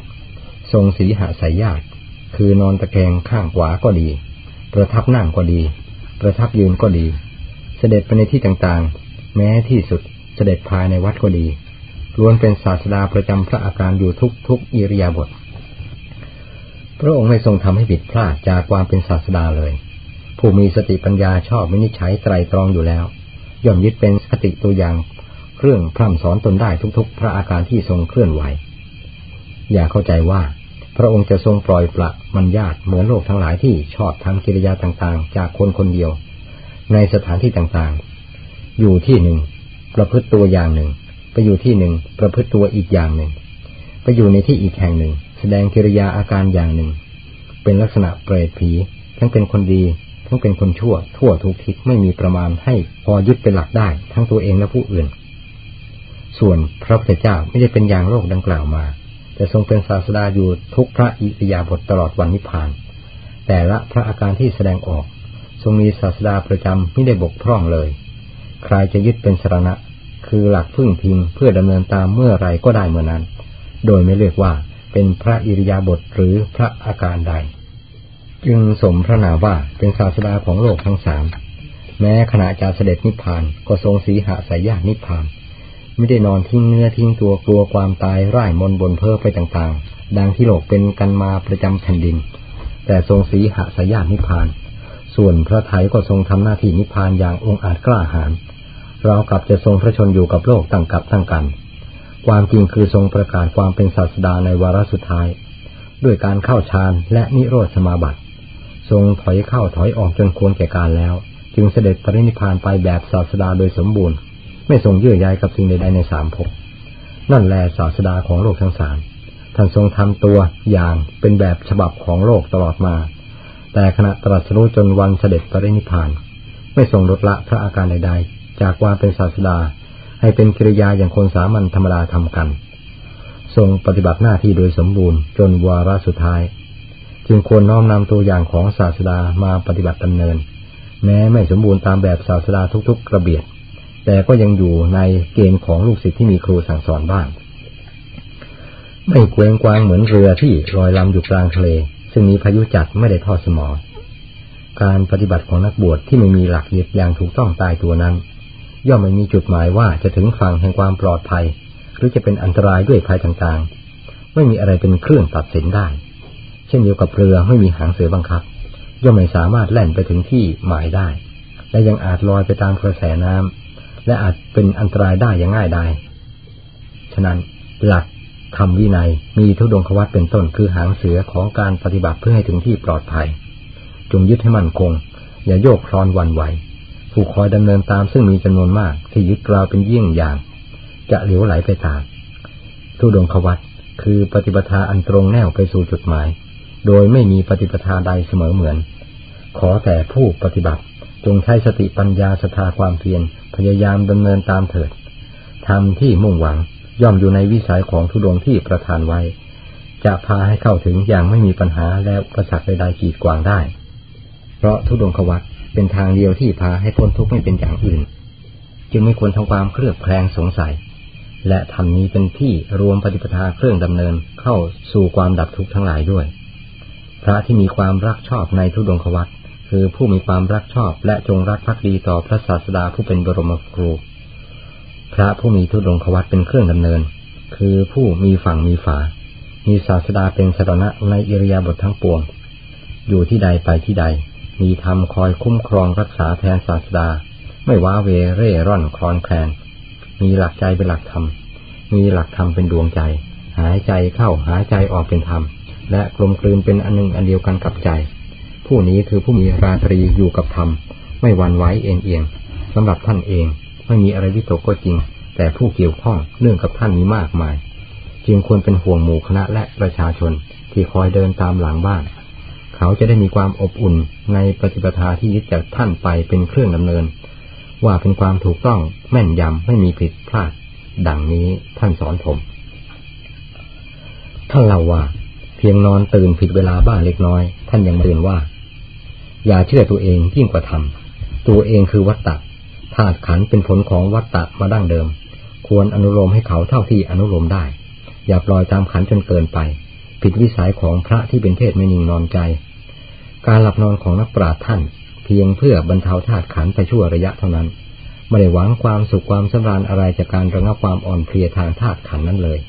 ทรงสีหาสายญาติคือนอนตะแคงข้างขวาก็ดี ประทับนั่งก็ดี ประทับยืนก็ดี เสด็จไปในที่ต่างๆ แม้ที่สุดเสด็จภายในวัดก็ดีล้วนเป็นศาสดาประจำพระอาการอยู่ทุกทุกอิริยาบถพระองค์ไม่ทรงทำให้ผิดพลาดจากความเป็นศาสดาเลย ผู้มีสติปัญญาชอบวินิจฉัยไตรตรองอยู่แล้ว ย่อมยึดเป็นสติตัวอย่าง เครื่องพร่ำสอนตนได้ทุกๆ พระอาการที่ทรงเคลื่อนไหว อย่าเข้าใจว่า พระองค์จะทรงปล่อยปละมันญาตเหมือนโลกทั้งหลายที่ชอบทำกิริยาต่างๆ จากคนคนเดียว ในสถานที่ต่างๆ อยู่ที่หนึ่ง ประพฤติตัวอย่างหนึ่ง ไปอยู่ที่หนึ่ง ประพฤติตัวอีกอย่างหนึ่ง ไปอยู่ในที่อีกแห่งหนึ่ง แสดงกิริยาอาการอย่างหนึ่ง เป็นลักษณะเปรตผี ทั้งเป็นคนดีทั้งเป็นคนชั่ว ทั่วทุกทิศไม่มีประมาณให้พอยึดเป็นหลักได้ ทั้งตัวเองและผู้อื่น ส่วนพระพุทธเจ้าไม่ได้เป็นอย่างโลกดังกล่าวมา แต่ทรงเป็นศาสดาอยู่ทุกพระอิริยาบถตลอดวันนิพพาน แต่ละพระอาการที่แสดงออก ทรงมีศาสดาประจำไม่ได้บกพร่องเลย ใครจะยึดเป็นสรณะ คือหลักพึ่งพิงเพื่อดำเนินตามเมื่อไรก็ได้เมื่อนั้น โดยไม่เรียกว่าเป็นพระอิริยาบถหรือพระอาการใด จึงสมพระนามว่าเป็นศาสดาของโลกทั้งสาม แม้ขณะจะเสด็จนิพพานก็ทรงสีหาสายญาตินิพพาน ไม่ได้นอนทิ้งเนื้อทิ้งตัวกลัวความตายร่ายมนบนเพ้อไปต่างๆ ดังที่โลกเป็นกันมาประจำแผ่นดิน แต่ทรงสีหสยานิพาน ส่วนพระไทยก็ทรงทำหน้าที่นิพานอย่างองอาจกล้าหาญเรากลับจะทรงพระชนอยู่กับโลกตั้งกับตั้งกัน ความจริงคือทรงประกาศความเป็นศาสดาในวาระสุดท้าย ด้วยการเข้าฌานและนิโรธสมาบัติ ทรงถอยเข้าถอยออกจนควรแก่การแล้ว จึงเสด็จปรินิพานไปแบบศาสดาโดยสมบูรณ์ ไม่ทรงเยื่อใยกับสิ่งใดๆในสามภพนั่นแลศาสดาของโลกทั้งสามท่านทรงทำตัวอย่างเป็นแบบฉบับของโลกตลอดมา แต่ขณะตรัสรู้จนวันเสด็จปรินิพาน ไม่ทรงลดละพระอาการใดๆ จากความเป็นศาสดา ให้เป็นกิริยาอย่างคนสามัญธรรมดาทำกัน ทรงปฏิบัติหน้าที่โดยสมบูรณ์จนวาระสุดท้าย จึงควรน้อมนำตัวอย่างของศาสดามาปฏิบัติดำเนิน แม้ไม่สมบูรณ์ตามแบบศาสดาทุกๆกระเบียด แต่ก็ยังอยู่ในเกณฑ์ของลูกศิษย์ที่มีครูสั่งสอนบ้าง ไม่เกวงกวางเหมือนเรือที่ลอยลำอยู่กลางทะเล ซึ่งมีพายุจัดไม่ได้ทอดสมอ การปฏิบัติของนักบวชที่ไม่มีหลักยึดอย่างถูกต้องตายตัวนั้น ย่อมไม่มีจุดหมายว่าจะถึงฝั่งแห่งความปลอดภัย หรือจะเป็นอันตรายด้วยภัยต่างๆ ไม่มีอะไรเป็นเครื่องตัดสินได้ เช่นเดียวกับเรือไม่มีหางเสือบังคับ ย่อมไม่สามารถแล่นไปถึงที่หมายได้ และยังอาจลอยไปตามกระแสน้ำ และอาจเป็นอันตรายได้อย่างง่ายดาย ฉะนั้นหลักธรรมวินัยมีทุดงควัตเป็นต้นคือหางเสือของการปฏิบัติเพื่อให้ถึงที่ปลอดภัย จงยึดให้มั่นคง อย่าโยกคลอนวันไหว ผู้คอยดำเนินตามซึ่งมีจำนวนมากที่ยึดกราวเป็นเยี่ยงอย่าง จะเหลวไหลไปตามทุดงควัตคือปฏิปทาอันตรงแนวไปสู่จุดหมาย โดยไม่มีปฏิปทาใดเสมอเหมือน ขอแต่ผู้ปฏิบัติ จงใช้สติปัญญาสถาความเพียรพยายามดำเนินตามเถิดทำที่มุ่งหวังย่อมอยู่ในวิสัยของทุดงที่ประทานไว้ จะพาให้เข้าถึงอย่างไม่มีปัญหาและประสักใดๆกีดกวางได้ เพราะทุดงควัตเป็นทางเดียวที่พาให้พ้นทุกข์ไม่เป็นอย่างอื่น จึงไม่ควรทำความเครือบแคลงสงสัย และทำนี้เป็นที่รวมปฏิปทาเครื่องดำเนินเข้าสู่ความดับทุกข์ทั้งหลายด้วย พระที่มีความรักชอบในทุดงควัต คือผู้มีความรักชอบและจงรักภักดีต่อพระศาสดาผู้เป็นบรมครู พระผู้มีทุดงควัตเป็นเครื่องดำเนิน คือผู้มีฝั่งมีฝา มีศาสดาเป็นสรณะในอิริยาบถททั้งปวง อยู่ที่ใดไปที่ใด มีธรรมคอยคุ้มครองรักษาแทนศาสดา ไม่ว้าเวเร่ร่อนคลอนแคลน มีหลักใจเป็นหลักธรรม มีหลักธรรมเป็นดวงใจ หายใจเข้าหายใจออกเป็นธรรม และกลมกลืนเป็นอันหนึ่งอันเดียวกันกับใจ ผู้นี้คือผู้มีราตรีอยู่กับธรรม ไม่หวั่นไหวเอ็นเอียงสำหรับท่านเองไม่มีอะไรวิตกก็จริง แต่ผู้เกี่ยวข้องเรื่องกับท่านมีมากมาย จึงควรเป็นห่วงหมู่คณะและประชาชนที่คอยเดินตามหลังบ้าน เขาจะได้มีความอบอุ่นในปฏิปทาที่ยึดจากท่านไปเป็นเครื่องดำเนิน ว่าเป็นความถูกต้องแม่นยำไม่มีผิดพลาด ดังนี้ท่านสอนผมท่านเล่าว่า เพียงนอนตื่นผิดเวลาบ้างเล็กน้อย ท่านยังเตือนว่า อย่าเชื่อตัวเองยิ่งกว่าทำตัวเองคือวัตตะธาตุขันเป็นผลของวัตตะมาดั้งเดิม ควรอนุโลมให้เขาเท่าที่อนุโลมได้ อย่าปล่อยตามขันจนเกินไป ผิดวิสัยของพระที่เป็นเทศไม่นิ่งนอนใจ การหลับนอนของนักปราชญ์ท่าน เพียงเพื่อบรรเทาธาตุขันไปชั่วระยะเท่านั้นไม่ได้หวังความสุขความสำราญอะไรจากการระงับความอ่อนเพลียทางธาตุขันนั้นเลย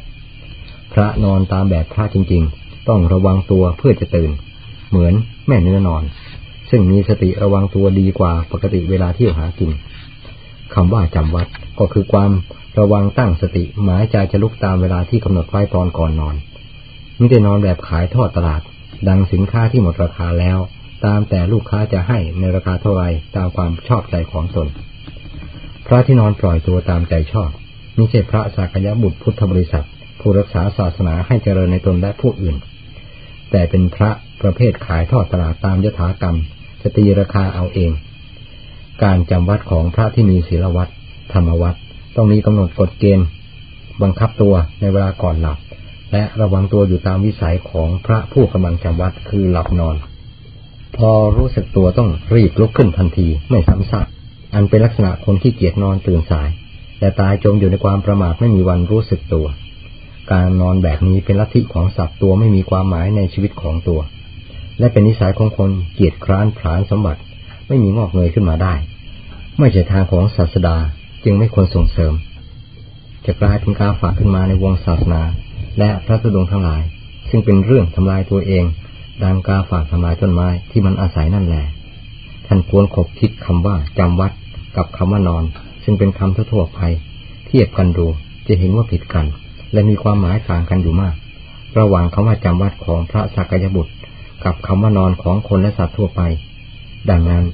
พระนอนตามแบบพระจริง ๆ ต้องระวังตัวเพื่อจะตื่น เหมือนแม่เนื้อนอน ซึ่งมีสติระวังตัวดีกว่าปกติเวลาเที่ยวหากินคำว่าจำวัดก็คือความระวังตั้งสติหมายใจจะลุกตามเวลาที่กำหนดไว้ตอนก่อนนอนไม่ได้นอนแบบขายทอดตลาด ดังสินค้าที่หมดราคาแล้ว ตามแต่ลูกค้าจะให้ในราคาเท่าไรตามความชอบใจของตน พระที่นอนปล่อยตัวตามใจชอบไม่ใช่พระสักยบุตรพุทธบริษัท ผู้รักษาศาสนาให้เจริญในตนและผู้อื่น แต่เป็นพระประเภทขายทอดตลาดตามยถากรรม จะตีราคาเอาเอง การจำวัดของพระที่มีศีลวัดธรรมวัดต้องมีกำหนดกฎเกณฑ์ บังคับตัวในเวลาก่อนหลับ และระวังตัวอยู่ตามวิสัยของพระผู้กำลังจำวัดคือหลับนอน พอรู้สึกตัวต้องรีบลุกขึ้นทันทีไม่ซ้ำซากอันเป็นลักษณะคนที่เกียจนอนตื่นสาย แต่ตายจมอยู่ในความประมาทไม่มีวันรู้สึกตัว การนอนแบบนี้เป็นลัทธิของสัตว์ตัวไม่มีความหมายในชีวิตของตัว และเป็นนิสัยของคนเกียจคร้านผลานสมบัติไม่มีงอกเงยขึ้นมาได้ ไม่ใช่ทางของศาสดาจึงไม่ควรส่งเสริม จะกลายเป็นการฝากขึ้นมาในวงศาสนา และพระธุดงทั้งหลาย ซึ่งเป็นเรื่องทำลายตัวเอง ดังกาฝากทำลายต้นไม้ที่มันอาศัยนั่นแหละท่านควรคบคิดคำว่าจำวัดกับคำว่านอน ซึ่งเป็นคำทั่วไปเทียบกันดูจะเห็นว่าผิดกัน และมีความหมายต่างกันอยู่มาก ระหว่างคำว่าจำวัดของพระสักยบุตร กับคำว่านอนของคนและสัตว์ทั่วไป ดังนั้น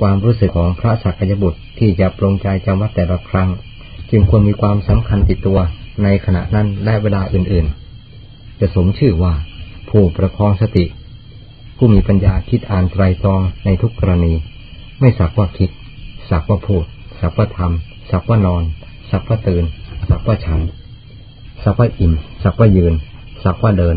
ความรู้สึกของพระสักยบุตรที่จะปรงใจจำวัดแต่ละครั้ง จึงควรมีความสำคัญติดตัวในขณะนั้นและเวลาอื่นๆ จะสมชื่อว่า ผู้ประคองสติ ผู้มีปัญญาคิดอ่านไตรตรองในทุกกรณี ไม่สักว่าคิด สักว่าพูด สักว่าทำสักว่านอน สักว่าตื่น สักว่าฉัน สักว่าอิ่ม สักว่ายืน สักว่าเดิน